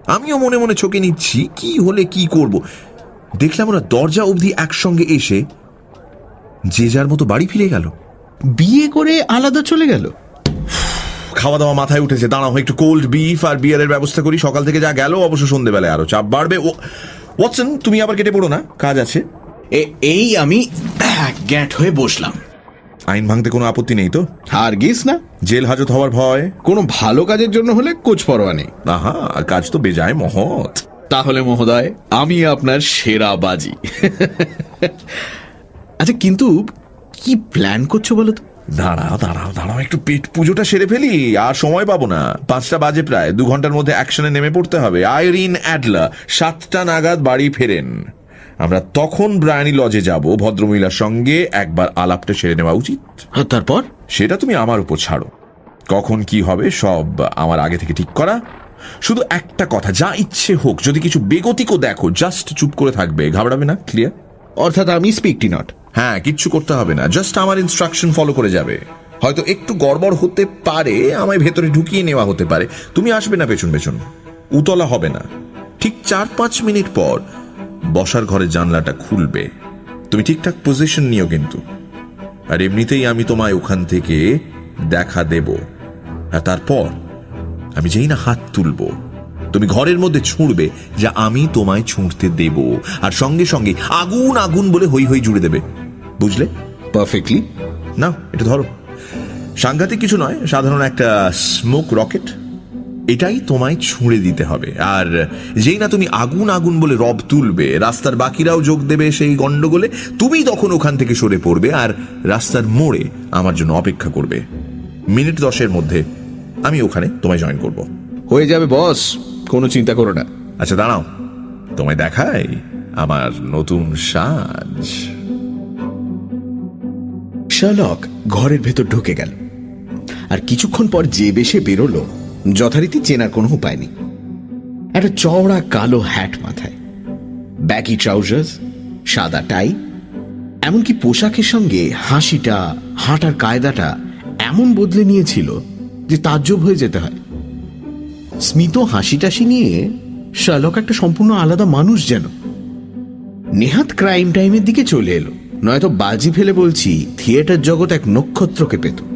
আমিও মনে মনে চোখে নিচ্ছি কি হলে কি করব? দেখলাম ওরা দরজা অবধি একসঙ্গে এসে যে যার মতো বাড়ি ফিরে গেল। বিয়ে করে আলাদা চলে গেল? খাওয়া দাওয়া মাথায় উঠেছে দাঁড়াও একটু কোল্ড বিফ আর বিয়ারের ব্যবস্থা করি সকাল থেকে যা গেল অবশ্য সন্ধেবেলায় আরও চাপ বাড়বে। ও ওয়াটসন তুমি আবার কেটে পড়ো না কাজ আছে। এ- এই আমি গ্যাট হয়ে বসলাম। আইন ভাঙতে কোনো আপত্তি নেই তো? আর গিস না? জেল হাজত হওয়ার ভয়? কোনো ভালো কাজের জন্য হলে কোচ পরোয়া নেই। আহা কাজ তো বেজায় মহৎ। তাহলে মহোদয় আমি আপনার সেরা বাজি। আচ্ছা কিন্তু কি প্ল্যান করছ বলো তো? দাঁড়াও দাঁড়াও দাঁড়াও একটু পেট পুজোটা সেরে ফেলি আর সময় পাবো না। পাঁচটা বাজে প্রায় দু ঘণ্টার মধ্যে অ্যাকশনে নেমে পড়তে হবে। আইরিন অ্যাডলা সাতটা নাগাদ বাড়ি ফেরেন। আমরা তখন ব্রায়ানি লজে যাব ভদ্রমহিলার সঙ্গে একবার আলাপটা সেরে নেওয়া উচিত। তারপর? সেটা তুমি আমার উপর ছাড়ো। কখন কি হবে সব আমার আগে থেকে ঠিক করা। শুধু একটা কথা যা ইচ্ছে হোক যদি কিছু বেগতিকও দেখো জাস্ট চুপ করে থাকবে। ঘাবড়াবে না? ক্লিয়ার অর্থাৎ আমি স্পিকটি নট হ্যাঁ কিচ্ছু করতে হবে না। জাস্ট আমার ইনস্ট্রাকশন ফলো করে যাবে। হয়তো একটু গড়বড় হতে পারে আমায় ভেতরে ঢুকিয়ে নেওয়া হতে পারে। তুমি আসবে না পেছন পেছন। উতলা হবে না। ঠিক চার পাঁচ মিনিট পর বসার ঘরের জানলাটা খুলবে। তুমি ঠিকঠাক পজিশন নিও কিন্তু। আর এমনিতেই আমি তোমায় ওখান থেকে দেখা দেব। আর তারপর আমি যেই না হাত তুলবো তুমি ঘরের মধ্যে ছুঁড়বে যা আমি তোমায় ছুঁড়তে দেব। আর সঙ্গে সঙ্গে আগুন আগুন বলে হই হই জুড়ে দেবে। বুঝলে? পারফেক্টলি না এটা ধরো। সাংঘাতিক কিছু নয় সাধারণ একটা স্মোক রকেট এটাই তোমায় ছুঁড়ে দিতে হবে। আর যেই না তুমি আগুন আগুন বলে রব তুলবে রাস্তার বাকিরাও যোগ দেবে সেই গন্ডগোলে তুমি তখন ওখান থেকে সরে পড়বে আর রাস্তার মোড়ে আমার জন্য অপেক্ষা করবে। মিনিট দশের মধ্যে আমি ওখানে তোমায় জয়েন করব। হয়ে যাবে বস কোনো চিন্তা করো না। আচ্ছা দাঁড়াও। তোমায় দেখাই আমার নতুন সাজ। শালক ঘরের ভেতর ঢুকে গেল। আর কিছুক্ষণ পর যে বেশে বেরোলো যথারীতি চেনার কোনো উপায় নেই। একটা চওড়া কালো হ্যাট মাথায়। ব্যাকি ট্রাউজার্স সাদা টাই এমনকি পোশাকের সঙ্গে হাসিটা, হাঁটার কায়দাটা এমন বদলে নিয়েছিল যে তাজ্জব হয়ে যেতে হয়। স্মিত হাসি টাসি নিয়ে শালক একটা সম্পূর্ণ আলাদা মানুষ যেন। নেহাত ক্রাইম টাইমের দিকে চলে এলো। নয়তো বাজি ফেলে বলছি, থিয়েটার জগৎ এক নক্ষত্রকে পেত।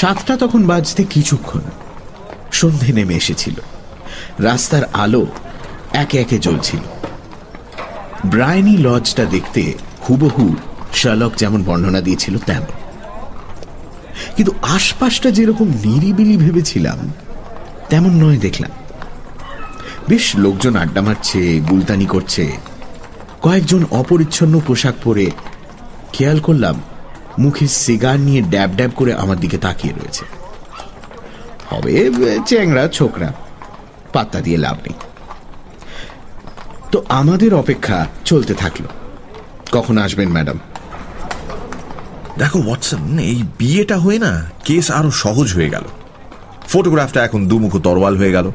সাতটা তখন বাজতে কিছুক্ষণ। সন্ধে নেমে এসেছিল। রাস্তার আলো একে একে জ্বলছিল। ব্রায়নি লজটা দেখতে হুবহু শালক যেমন বর্ণনা দিয়েছিল তেমন। কিন্তু আশপাশটা যেরকম নিরিবিলি ভেবেছিলাম, তেমন নয় দেখলাম। বেশ লোকজন আড্ডা মারছে, গুলতানি করছে। কয়েকজন অপরিচ্ছন্ন পোশাক পরে খেয়াল করলাম মুখে সিগার নিয়ে ড্যাব ড্যাব করে আমার দিকে তাকিয়ে রয়েছে। হবে চ্যাংরা ছোকরা, পাত্তা দিয়ে লাভ নেই। তো আমাদের অপেক্ষা চলতে থাকল। কখন আসবেন, ম্যাডাম? দেখো, ওয়াটসন, এই বিয়েটা হয়ে না কেস আরও সহজ হয়ে গেল। ফটোগ্রাফটা এখন দুমুখ তরওয়াল হয়ে গেল।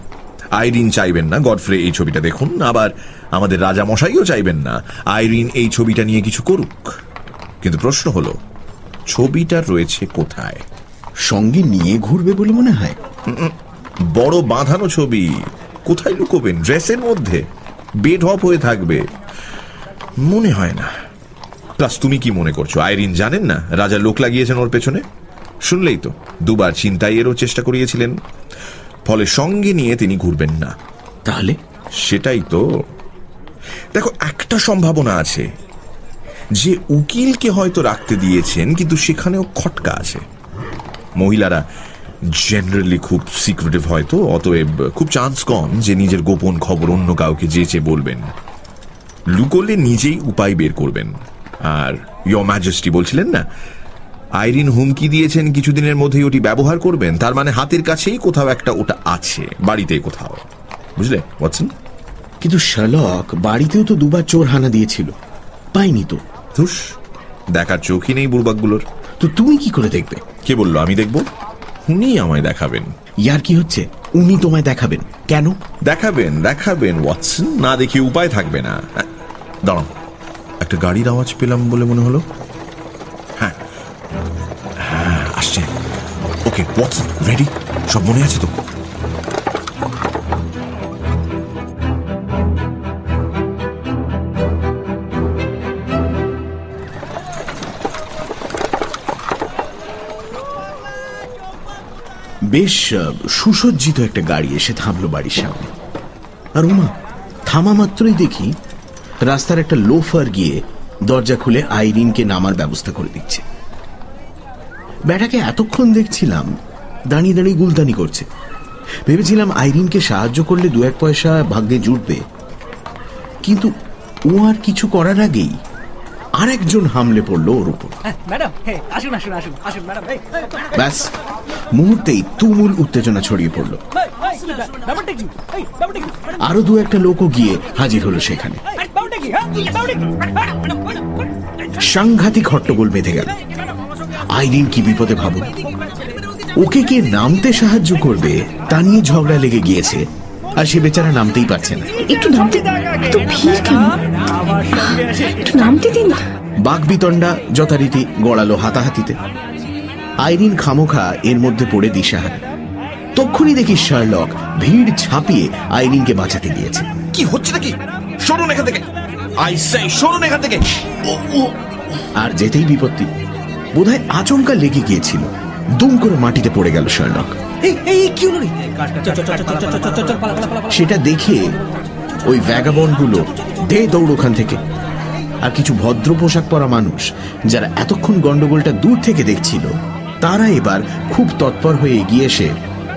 আইরিন চাইবেন না, গডফ্রে এই ছবিটা দেখুন, আবার আমাদের রাজা মশাইও চাইবেন না, আইরিন এই ছবিটা নিয়ে কিছু করুক। কিন্তু প্রশ্ন হলো ছবিটা রয়েছে কোথায়? সঙ্গে নিয়ে ঘুরবে বলে মনে হয়। বড় বাঁধানো ছবি। কোথায় লুকোবেন? ড্রেসের মধ্যে? বেড হপ হয়ে থাকবে। মনে হয় না। প্লাস তুমি কি মনে করছ? আইরিন জানেন না? রাজা লোক লাগিয়েছেন ওর পেছনে? শুনলেই তো। দুবার ছিনতাইয়েরও চেষ্টা করিয়েছিলেন। ফলে সঙ্গে নিয়ে তিনি ঘুরবেন না। তাহলে? সেটাই তো। দেখো একটা সম্ভাবনা আছে। যে উকিলকে হয়তো রাখতে দিয়েছেন, কিন্তু সেখানেও খটকা আছে। মহিলারা জেনারেলি খুব সিক্রেটিভ হয়তো, অতএব খুব চান্স কম যে নিজের গোপন খবর অন্য কাউকে যেচে বলবেন। লুকোলে নিজেই উপায় বের করবেন। আর ইয় ম্যাজেস্টি বলছিলেন না, আইরিন হুমকি দিয়েছেন কিছুদিনের মধ্যেই ওটি ব্যবহার করবেন, তার মানে হাতের কাছেই কোথাও একটা ওটা আছে, বাড়িতে কোথাও। বুঝলে, ওয়াটসন? কিন্তু শালক বাড়িতেও তো দুবার চোর হানা দিয়েছিল। পাইনি তো। ধুস দেখার চোখই নেই বুড়বাকগুলোর। তো তুমি কি করে দেখবে? কে বলল আমি দেখব? উনি আমায় দেখাবেন। ইয়ার কি হচ্ছে? উনি তোমায় দেখাবেন। কেন? দেখাবেন দেখাবেন ওয়াটসন। না দেখে উপায় থাকবে না। দাঁড়াও। একটা গাড়ির আওয়াজ পেলাম বলে মনে হলো। হ্যাঁ। হ্যাঁ আসছে। Okay Watson ready? সব মনে আছে তো? বেশ সুসজ্জিত একটা গাড়ি এসে থামলো বাড়ির সামনে। আর উমা থামা মাত্রই দেখি রাস্তার একটা লোফার গিয়ে দরজা খুলে আইরিনকে নামার ব্যবস্থা করে দিচ্ছে। ব্যাটাকে এতক্ষণ দেখছিলাম দাঁড়িয়ে দাঁড়িয়ে গুলতানি করছে। ভেবেছিলাম আইরিনকে সাহায্য করলে দু এক পয়সা ভাগ্যে জুটবে। কিন্তু ও আর কিছু করার আগেই আরেকজন হামলে পড়ল ওর উপর। হ্যাঁ, ব্যাস। মুহূর্তেই তুমুল উত্তেজনা ছড়িয়ে পড়ল। আরও দু একটা লোকও গিয়ে হাজির হলো সেখানে। সাংঘাতিক হট্টগোল বেঁধে গেল। আইরিন কি বিপদে ভাবুন ওকে কে নামতে সাহায্য করবে তা নিয়ে ঝগড়া লেগে গিয়েছে। আর সে বেচারা নামতেই পারছে না। একটু নামতে তো একটু নামতে দিন। বাঘবিতণ্ডা যথারীতি গড়ালো হাতাহাতিতে। আইরিন খামোখা এর মধ্যে পড়ে দিশাহারা। তখনই দেখি শার্লক ভিড় ছাপিয়ে আইরিনকে বাঁচাতে গিয়েছে। কি হচ্ছে নাকি? সরুন এখান থেকে। আই সরুন এখান থেকে। আর যেতেই বিপত্তি। বোধহয় আচমকা লেগে গিয়েছিল। দুম করে মাটিতে পড়ে গেল শার্লক। সেটা দেখে ওই ভ্যাগাবনগুলো দে দৌড় ওখান থেকে। আর কিছু ভদ্র পোশাক পরা মানুষ যারা এতক্ষণ গন্ডগোলটা দূর থেকে দেখছিল তারা এবার খুব তৎপর হয়ে এগিয়ে এসে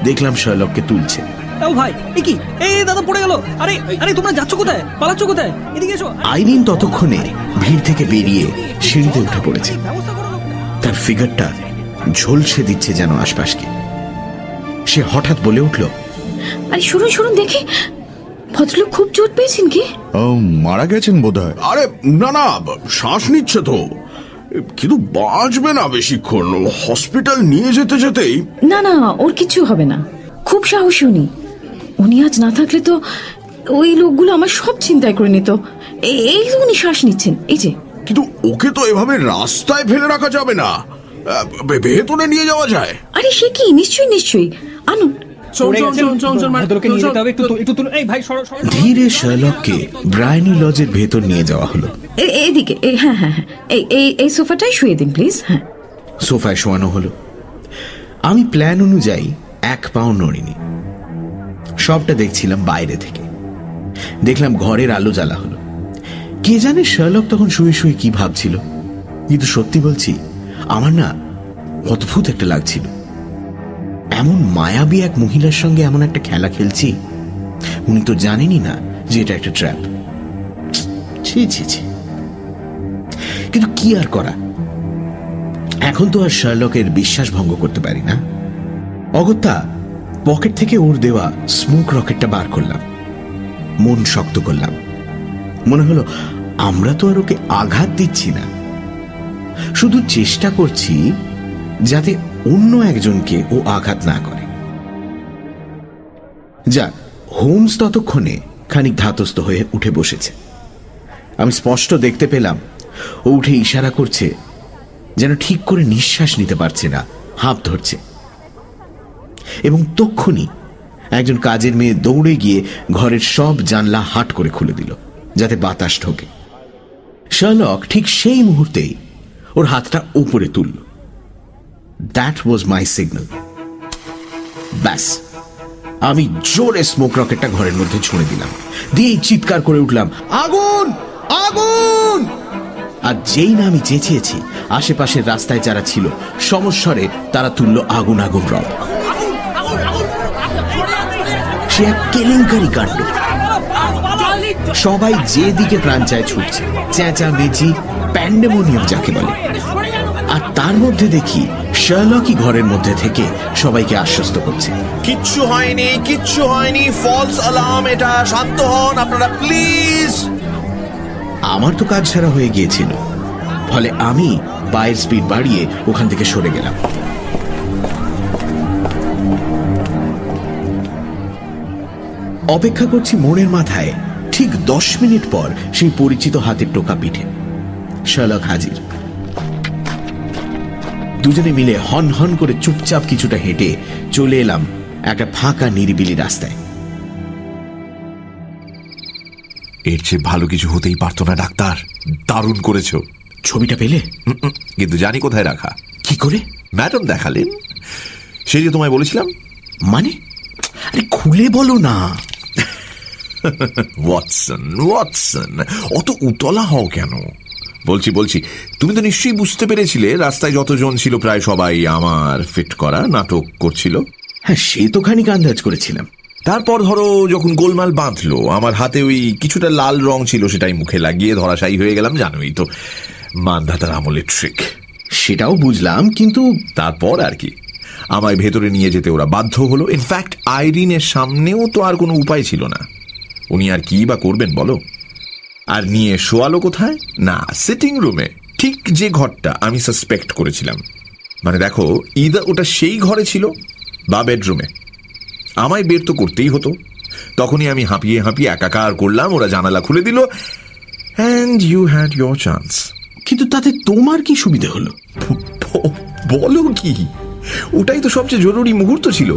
দেখলাম শৈলককে তুলছে। ও ভাই এ কি? এই দাদা পড়ে গেল। আরে আরে তোমরা যাচ্ছ কোথায়? পালাচ্ছ কোথায়? এদিকে এসো। আইরিন ততক্ষণে ভিড় থেকে বেরিয়ে সিঁড়িতে উঠে পড়েছে। তার ফিগারটা ঝলসে দিচ্ছে যেন আশপাশকে। সে হঠাৎ বলে উঠল আরে শুনুন শুনুন দেখি। ভদ্রলোক খুব চোট পেয়েছেন কি? মারা গেছেন বোধ হয় আরে না না শ্বাস নিচ্ছে তো। কিন্তু বাঁচবে না বেশিক্ষণ। হসপিটাল নিয়ে যেতে যেতেই না না ওর কিছু হবে না। খুব সাহসী উনি। উনি আজ না থাকলে তো ওই লোকগুলো আমার সব চিন্তায় করে নিত। এই উনি শ্বাস নিচ্ছেন এই যে। কিন্তু ওকে তো এভাবে রাস্তায় ফেলে রাখা যাবে না। ভেতরে নিয়ে যাওয়া যায়। আরে সে কি? নিশ্চয়ই নিশ্চয়ই। আনুন। ধীরে শার্লককে ব্রায়নি লজের ভেতর নিয়ে যাওয়া হলো। এইদিকে হ্যাঁ হ্যাঁ হ্যাঁ। এই এই এই সোফাটাই শুয়ে দিন প্লিজ হ্যাঁ। সোফায় শোয়ানো হলো। আমি প্ল্যান অনুযায়ী এক পাও নড়িনি। সবটা দেখছিলাম বাইরে থেকে। দেখলাম ঘরের আলো জ্বালা হলো। কে জানে শার্লক তখন শুয়ে শুয়ে কি ভাবছিল? কিন্তু সত্যি বলছি আমার না অদ্ভুত একটা লাগছিল। এমন মায়াবী এক মহিলার সঙ্গে এমন একটা খেলা খেলছি? উনি তো জানেনই না যে এটা একটা ট্র্যাপ ছি ছি ছি। কিন্তু কি আর করা? এখন তো আর শার্লকের বিশ্বাস ভঙ্গ করতে পারি না। অগত্যা, পকেট থেকে ওর দেওয়া স্মোক রকেটটা বার করলাম। মন শক্ত করলাম। মনে হলো, আমরা তো আর ওকে আঘাত দিচ্ছি না। শুধু চেষ্টা করছি যাতে অন্য একজনকে ও আঘাত না করে। যা হোমস ততক্ষণে খানিক ধাতস্থ হয়ে উঠে বসেছে। আমি স্পষ্ট দেখতে পেলাম, ও উঠে ইশারা করছে যেন ঠিক করে নিঃশ্বাস নিতে পারছে না, হাঁপ ধরছে। এবং তক্ষুনি একজন কাজের মেয়ে দৌড়ে গিয়ে ঘরের সব জানলা হাট করে খুলে দিল, যাতে বাতাস ঢোকে। শার্লক ঠিক সেই মুহূর্তেই ওর হাতটা উপরে তুলল। দ্যাট ওয়াজ মাই সিগন্যাল ব্যাস, আমি জোরে স্মোক রকেটটা ঘরের মধ্যে ছুঁড়ে দিলাম। দিয়েই চিৎকার করে উঠলাম, আগুন! আগুন! আর যেই না আমি চেঁচিয়েছি, আশেপাশের রাস্তায় যারা ছিল, সমস্বরে তারা তুলল আগুন আগুন, রব। সে এক কেলেঙ্কারি কাণ্ড। সবাই যে দিকে প্রাণ চায় ছুটছে চেঁচা মেচি প্যান্ডেমোনিয়াম যাকে বলে। আর তার মধ্যে দেখি শার্লকই ঘরের মধ্যে থেকে সবাইকে আশ্বস্ত করছে। কিচ্ছু হয়নি কিচ্ছু হয়নি। ফলস অ্যালার্ম এটা শান্ত হন আপনারা প্লিজ আমার তো কাজ ছাড়া হয়ে গিয়েছিল। ফলে আমি পায়ের স্পিড বাড়িয়ে ওখান থেকে সরে গেলাম। অপেক্ষা করছি মনের মাথায়। ঠিক দশ মিনিট পর সেই পরিচিত হাতের টোকা পিঠে। শালক হাজির। দুজনে মিলে হন হন করে চুপচাপ কিছুটা হেঁটে চলে এলাম একটা ফাঁকা নিরিবিলি রাস্তায়। এর চেয়ে ভালো কিছু হতেই পারতো না ডাক্তার। দারুণ করেছ। ছবিটা পেলে? কিন্তু জানি কোথায় রাখা। কি করে? ম্যাডাম দেখালেন। সেই যে তোমায় বলেছিলাম। মানে? আরে খুলে বলো না। ওয়াটসন ওয়াটসন অত উতলা হও কেন? বলছি বলছি। তুমি তো নিশ্চয়ই বুঝতে পেরেছিলে রাস্তায় যতজন ছিল প্রায় সবাই আমার ফিট করা নাটক করছিল। হ্যাঁ সে তো খানিক আন্দাজ করেছিলাম। তারপর ধরো যখন গোলমাল বাঁধলো আমার হাতে ওই কিছুটা লাল রং ছিল সেটাই মুখে লাগিয়ে ধরাশায়ী হয়ে গেলাম জানোই তো মান্ধাতার আমলের ট্রিক সেটাও বুঝলাম কিন্তু তারপর আর কি। আমায় ভেতরে নিয়ে যেতে ওরা বাধ্য হলো। ইনফ্যাক্ট আইরিনের সামনেও তো আর কোনো উপায় ছিল না। উনি আর কি বা করবেন বলো? আর নিয়ে শোয়ালো কোথায়? না সিটিং রুমে ঠিক যে ঘরটা আমি সাসপেক্ট করেছিলাম। মানে দেখো ইদা ওটা সেই ঘরে ছিল বা বেডরুমে আমায় বের তো করতেই হতো। তখনই আমি হাঁপিয়ে হাঁপিয়ে একাকার করলাম ওরা জানালা খুলে দিল and you had your chance কিন্তু তাতে তোমার কি সুবিধে হলো? বলো কি? ওটাই তো সবচেয়ে জরুরি মুহূর্ত ছিল।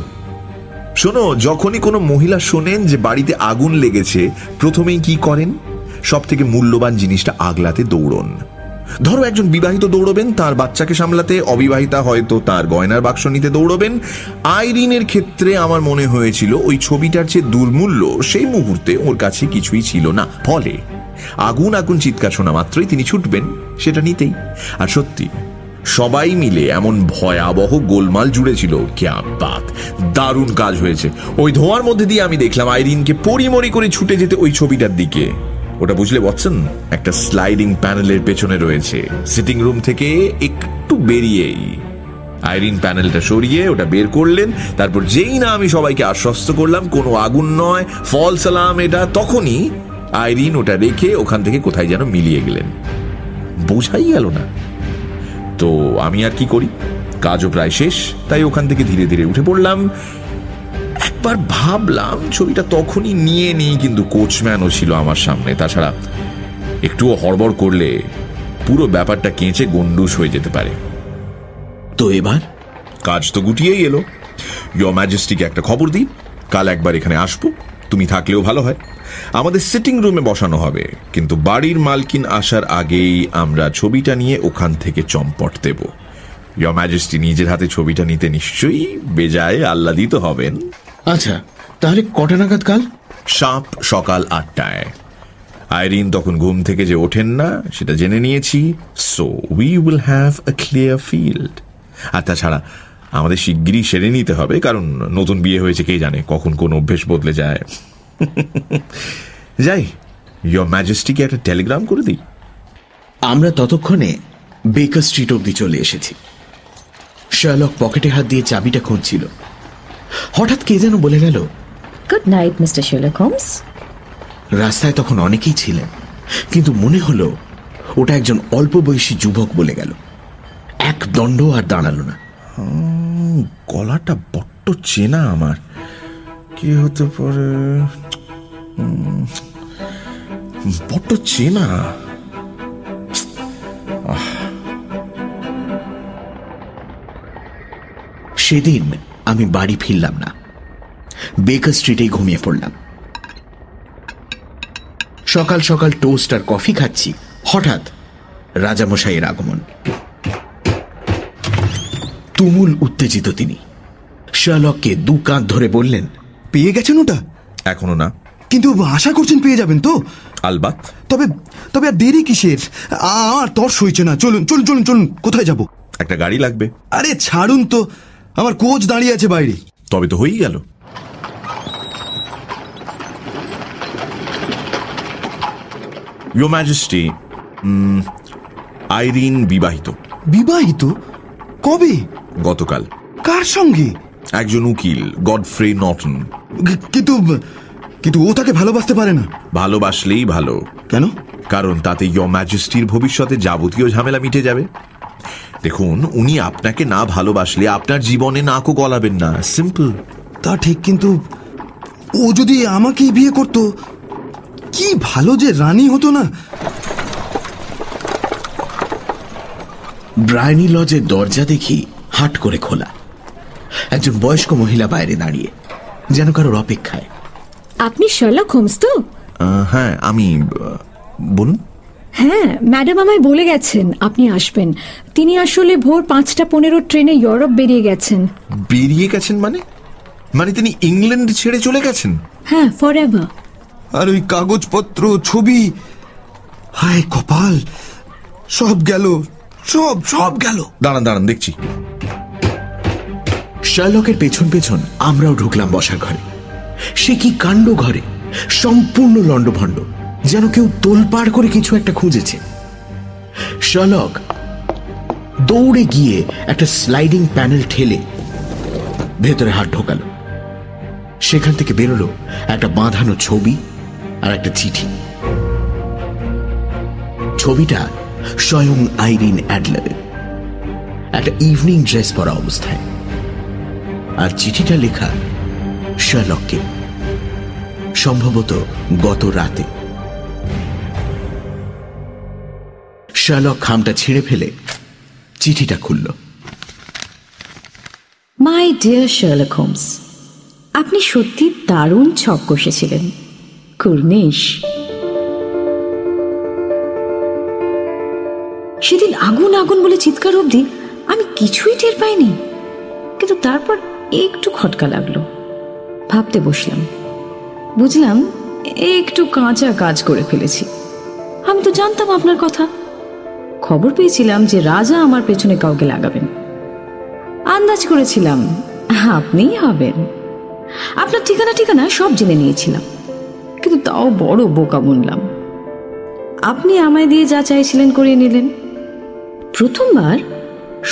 শোনো যখনই কোনো মহিলা শোনেন যে বাড়িতে আগুন লেগেছে প্রথমেই কি করেন? সব থেকে মূল্যবান জিনিসটা আগলাতে দৌড়ন। ধরো একজন বিবাহিত দৌড়বেন, তার বাচ্চাকে সামলাতে অবিবাহিতা হয়তো তার গয়নার বাক্স নিতে দৌড়বেন। আইরিনের ক্ষেত্রে আমার মনে হয়েছিল ওই ছবিটার যে দুর্মূল্য, সেই মুহূর্তে ওর কাছে কিছুই ছিল না। ফলে আগুন আগুন চিৎকার শোনা মাত্রই তিনি ছুটবেন, সেটা নিতেই। আর সত্যি, সবাই মিলে এমন ভয়াবহ গোলমাল জুড়েছিল বাত দারুণ কাজ হয়েছে। ওই ধোঁয়ার মধ্যে দিয়ে আমি দেখলাম আইরিনকে পরিমরি করে ছুটে যেতে ওই ছবিটার দিকে। ওটা বুঝলে বচ্চন একটা স্লাইডিং প্যানেলের পেছনে রয়েছে। সিটিং রুম থেকে একটু বেরিয়েই। আইরিন প্যানেলটা সরিয়ে ওটা বের করলেন। তারপর যেই না আমি সবাইকে আশ্বস্ত করলাম, কোনো আগুন নয় ফল সালাম এটা, তখনই আইরিন ওটা রেখে ওখান থেকে কোথায় যেন মিলিয়ে গেলেন। বোঝাই গেল না। তো আমি আর কি করি? কাজও প্রায় শেষ, তাই ওখান থেকে ধীরে ধীরে উঠে পড়লাম। একবার ভাবলাম ছবিটা তখনই নিয়ে নিই কিন্তু কোচম্যানও ছিল আমার সামনে। তাছাড়া একটুও হড়বড় করলে পুরো ব্যাপারটা কেঁচে গন্ডুস হয়ে যেতে পারে। তো এবার? কাজ তো গুটিয়েই এলো। ইয় ম্যাজেস্টিকে একটা খবর দিই কাল একবার এখানে আসব। তুমি থাকলেও ভালো হয়। আমাদের সিটিং রুমে বসানো হবে। কিন্তু বাড়ির মালকিন আসার আগেই আমরা ছবিটা নিয়ে ওখান থেকে চম্পট দেব। ইয়োর ম্যাজেস্টি নিজের হাতে ছবিটা নিতে নিশ্চয়ই বেজায় আহ্লাদিত হবেন। আচ্ছা তাহলে কটা নাগাদ কাল? সাপ সকাল আটটায়। আইরিন তখন ঘুম থেকে যে ওঠেন না সেটা জেনে নিয়েছি। So we will have a clear field আর তাছাড়া আমাদের শিগগিরই সেরে নিতে হবে কারণ নতুন বিয়ে হয়েছে কে জানে কখন কোন অভ্যেস বদলে যায়। যাই ইয়োর ম্যাজেস্টিকে একটা টেলিগ্রাম করে দিই। আমরা ততক্ষণে বেকার স্ট্রিট অব্দি চলে এসেছি। শার্লক পকেটে হাত দিয়ে চাবিটা খুঁজছিল। হঠাৎ কে যেন বলে গেল good night mister Sherlock Holmes রাস্তায় তখন অনেকেই ছিলেন কিন্তু মনে হলো ওটা একজন অল্প বয়সী যুবক বলে গেল। এক দণ্ড আর দাঁড়াল না। গলাটা বড্ড চেনা আমার। কি হতে পারে? বড্ড চেনা। সেদিন আমি বাড়ি ফিরলাম না। বেকার স্ট্রিটেই ঘুমিয়ে পড়লাম। সকাল সকাল টোস্ট আর কফি খাচ্ছি। হঠাৎ রাজামশাইয়ের আগমন। তুমুল উত্তেজিত তিনি। শার্লককে দু কাঁধ ধরে বললেন পেয়ে গেছেন ওটা? এখনও না। কিন্তু আশা করছেন পেয়ে যাবেন তো? আলবাত। তবে তবে আর দেরি কিসের? আর আমার তর সইছে না। চলুন চলুন চলুন চলুন কোথায় যাব? একটা গাড়ি লাগবে। আরে ছাড়ুন তো। আমার কোচ দাঁড়িয়ে আছে বাইরে। তবে তো হয়েই গেল। ইয়ো ম্যাজেস্টি আইরিন বিবাহিত। বিবাহিত? কবে? গতকাল। কার সঙ্গে? একজন উকিল গডফ্রে নটন কিন্তু কিন্তু ও তাকে ভালোবাসতে পারে না। ভালোবাসলেই ভালো। কেন? কারণ তাতে ইয় ম্যাজেস্টির ভবিষ্যতে যাবতীয় ঝামেলা মিটে যাবে। দেখুন উনি আপনাকে না ভালোবাসলে আপনার জীবনে নাকও গলাবেন না। সিম্পল তা ঠিক কিন্তু ও যদি আমাকেই বিয়ে করতো কি ভালো যে রানী হতো না? ব্রায়নি লজের দরজা দেখি হাট করে খোলা। একজন বয়স্ক মহিলা বাইরে দাঁড়িয়ে যেন কারোর অপেক্ষায়। আপনি শার্লক হোমস তো? আহ, হ্যাঁ আমি বলুন। হ্যাঁ ম্যাডাম আমায় বলে গেছেন আপনি আসবেন। তিনি আসলে ভোর পাঁচটা পনেরো ট্রেনে ইউরোপ বেরিয়ে গেছেন। বেরিয়ে গেছেন মানে? মানে তিনি ইংল্যান্ড ছেড়ে চলে গেছেন? হ্যাঁ ফর আর ওই কাগজপত্র ছবি? হায় কপাল! সব গেল সব সব গেল। দাঁড়ান দাঁড়ান দেখছি। শার্লকের পেছন পেছন আমরাও ঢুকলাম বসার ঘরে। সে কি কাণ্ড ঘরে? সম্পূর্ণ লণ্ডভণ্ড। যেন কেউ তোলপাড় করে কিছু একটা খুঁজেছে। শার্লক দৌড়ে গিয়ে একটা স্লাইডিং প্যানেল ঠেলে ভেতরে হাত ঢোকালো। সেখান থেকে বেরোলো একটা বাঁধানো ছবি আর একটা চিঠি। ছবিটা স্বয়ং আইরিন অ্যাডলারের। একটা ইভিনিং ড্রেস পরা অবস্থায়। আর চিঠিটা লেখা শার্লককে সম্ভবত গত রাতে। শার্লক খামটা ছিঁড়ে ফেলে চিঠিটা খুলল। মাই ডিয়ার শার্লক হোমস আপনি সত্যি দারুণ ছক কষেছিলেন কুর্নিশ। সেদিন আগুন আগুন বলে চিৎকার অবধি আমি কিছুই টের পাইনি। কিন্তু তারপর একটু খটকা লাগল। ভাবতে বসলাম। বুঝলাম, একটু কাঁচা কাজ করে ফেলেছি। আমি তো জানতাম আপনার কথা। খবর পেয়েছিলাম যে রাজা আমার পেছনে কাউকে লাগাবেন। আন্দাজ করেছিলাম, আপনিই হবেন। আপনার ঠিকানা ঠিকানা সব জেনে নিয়েছিলাম, কিন্তু তাও বড় বোকা বুনলাম। আপনি আমায় দিয়ে যা চাইছিলেন করিয়ে নিলেন। প্রথমবার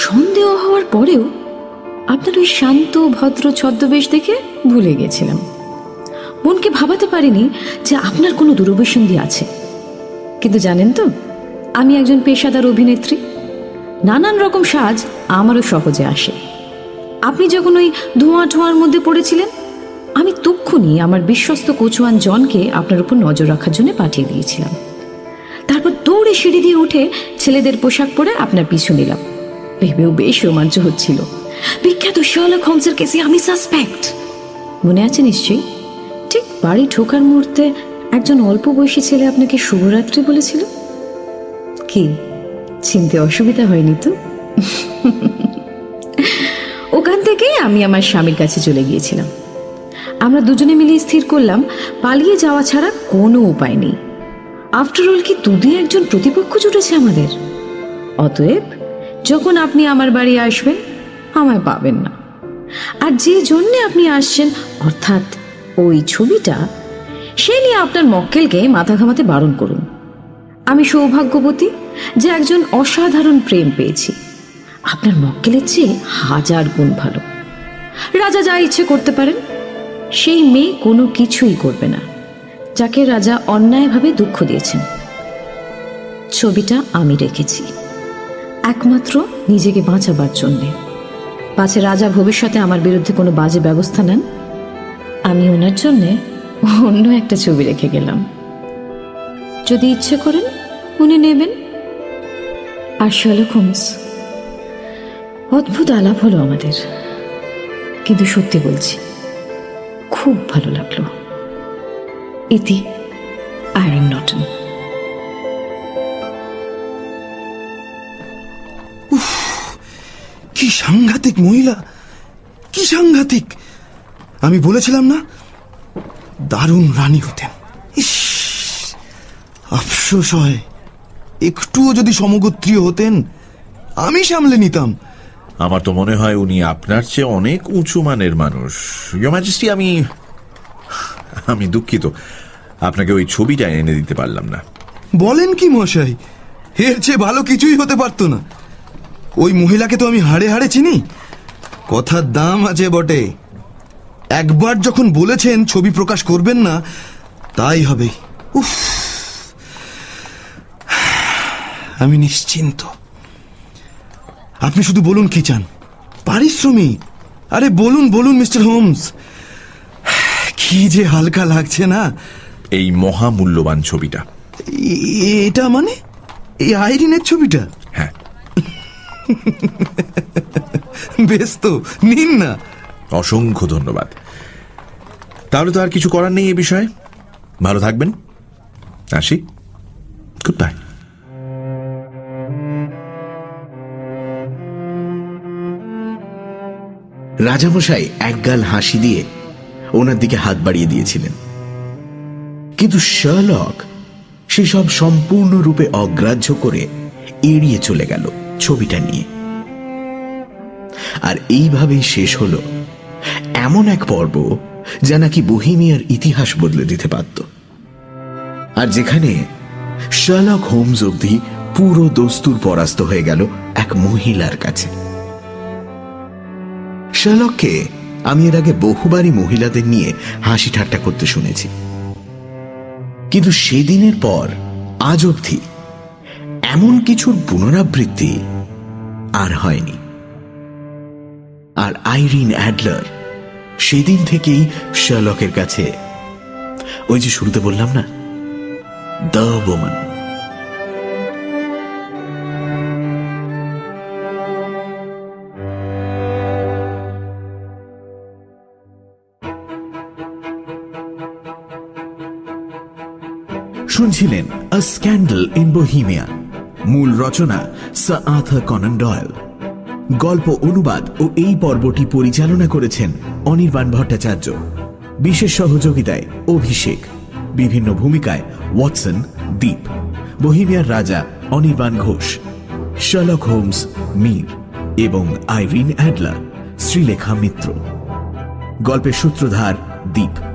সন্দেহ হওয়ার পরেও আপনার ওই শান্ত, ভদ্র ছদ্মবেশ দেখে ভুলে গেছিলাম। মনকে ভাবাতে পারিনি যে আপনার কোনো দূরভিসন্ধি আছে। কিন্তু জানেন তো আমি একজন পেশাদার অভিনেত্রী। নানান রকম সাজ আমারও সহজে আসে। আপনি যখন ওই ধোঁয়া ঠোঁয়ার মধ্যে পড়েছিলেন, আমি তক্ষুনি আমার বিশ্বস্ত কোচওয়ান জনকে আপনার উপর নজর রাখার জন্য পাঠিয়ে দিয়েছিলাম। তারপর দৌড়ে সিঁড়ি দিয়ে উঠে ছেলেদের পোশাক পরে আপনার পিছু নিলাম। ভেবেও বেশ রোমাঞ্চ হচ্ছিল। বিখ্যাত শার্লক হোমসের কেসে আমি সাসপেক্ট। মনে আছে নিশ্চয়ই? ঠিক বাড়ি ঢোকার মুহূর্তে একজন অল্প বয়সী ছেলে আপনাকে শুভরাত্রি বলেছিল? কি? চিনতে অসুবিধা হয়নি তো? ওখান থেকেই আমি আমার স্বামীর কাছে চলে গিয়েছিলাম। আমরা দুজনে মিলে স্থির করলাম, পালিয়ে যাওয়া ছাড়া কোনো উপায় নেই। আফটার অল কি দুদিন একজন প্রতিপক্ষ জুটেছে আমাদের? অতএব, যখন আপনি আমার বাড়ি আসবেন, আমায় পাবেন না। আর যে জন্যে আপনি আসছেন, অর্থাৎ ওই ছবিটা, সে নিয়ে আপনার মক্কেলকে মাথা ঘামাতে বারণ করুন। আমি সৌভাগ্যবতী যে একজন অসাধারণ প্রেম পেয়েছি। আপনার মক্কেলের চেয়ে হাজার গুণ ভালো। রাজা যা ইচ্ছে করতে পারেন, সেই মেয়ে কোনো কিছুই করবে না, যাকে রাজা অন্যায়ভাবে দুঃখ দিয়েছেন। ছবিটা আমি রেখেছি, একমাত্র নিজেকে বাঁচাবার জন্যে। পাছে রাজা ভবিষ্যতে আমার বিরুদ্ধে কোনো বাজে ব্যবস্থা নেন? আমি ওনার জন্যে অন্য একটা ছবি রেখে গেলাম। যদি ইচ্ছে করেন, উনি নেবেন। আর শার্লক হোমস, অদ্ভুত আলাপ হলো আমাদের। কিন্তু সত্যি বলছি, খুব ভালো লাগল। ইতি আয়রন নটন কি সাংঘাতিক মহিলা, কি সাংঘাতিক। আমি বলেছিলাম না, দারুণ রানী হতেন। ইস আফসোস হয়। একটুও যদি সমগোত্রীয় হতেন আমি সামলে নিতাম। আমার তো মনে হয় উনি আপনার চেয়ে অনেক উঁচু মানের মানুষ। ম্যাজেস্টি আমি আমি দুঃখিত। আপনাকে ওই ছবিটা এনে দিতে পারলাম না। বলেন কি মশাই এর চেয়ে ভালো কিছুই হতে পারতো না। ওই মহিলাকে তো আমি হাড়ে হাড়ে চিনি। কথার দাম আছে বটে। একবার যখন বলেছেন ছবি প্রকাশ করবেন না তাই হবে। উফ। আমি নিশ্চিন্ত। আপনি শুধু বলুন কি চান? পারিশ্রমিক? আরে বলুন বলুন মিস্টার হোমস। কি যে হালকা লাগছে না? এই মহামূল্যবান ছবিটা। এটা মানে? এই আইরিনের ছবিটা? হ্যাঁ। বেশ তো নিন না। অসংখ্য ধন্যবাদ। তাহলে তো আর কিছু করার নেই এ বিষয়ে। ভালো থাকবেন। আসি। গুড বাই রাজামশাই একগাল হাসি দিয়ে ওনার দিকে হাত বাড়িয়ে দিয়েছিলেন। কিন্তু শার্লক সেসব সম্পূর্ণরূপে অগ্রাহ্য করে এড়িয়ে চলে গেল ছবিটা নিয়ে। আর এইভাবেই শেষ হল এমন এক পর্ব যা নাকি বহিমিয়ার ইতিহাস বদলে দিতে পারত। আর যেখানে শার্লক হোমস অবধি পুরো দস্তুর পরাস্ত হয়ে গেল এক মহিলার কাছে। শার্লককে আমি এর আগে বহুবারই মহিলাদের নিয়ে হাসি ঠাট্টা করতে শুনেছি। কিন্তু সেদিনের পর, আজ অবধি এমন কিছুর পুনরাবৃত্তি আর হয়নি। আর আইরিন অ্যাডলার সেদিন থেকেই শার্লকের কাছে, ওই যে শুরুতে বললাম না, দ্য ওমান শুনছিলেন আ স্ক্যান্ডেল ইন বোহিমিয়া মূল রচনা সা আথার কনন ডয়েল গল্প, অনুবাদ ও এই পর্বটি পরিচালনা করেছেন অনির্বাণ ভট্টাচার্য। বিশেষ সহযোগিতায় অভিষেক। বিভিন্ন ভূমিকায় ওয়াটসন দ্বীপ বহিমিয়ার রাজা Anirban Ghosh. Sherlock Holmes, Mir. এবং আইরিন অ্যাডলার, শ্রীলেখা মিত্র। গল্পের সূত্রধার দীপ।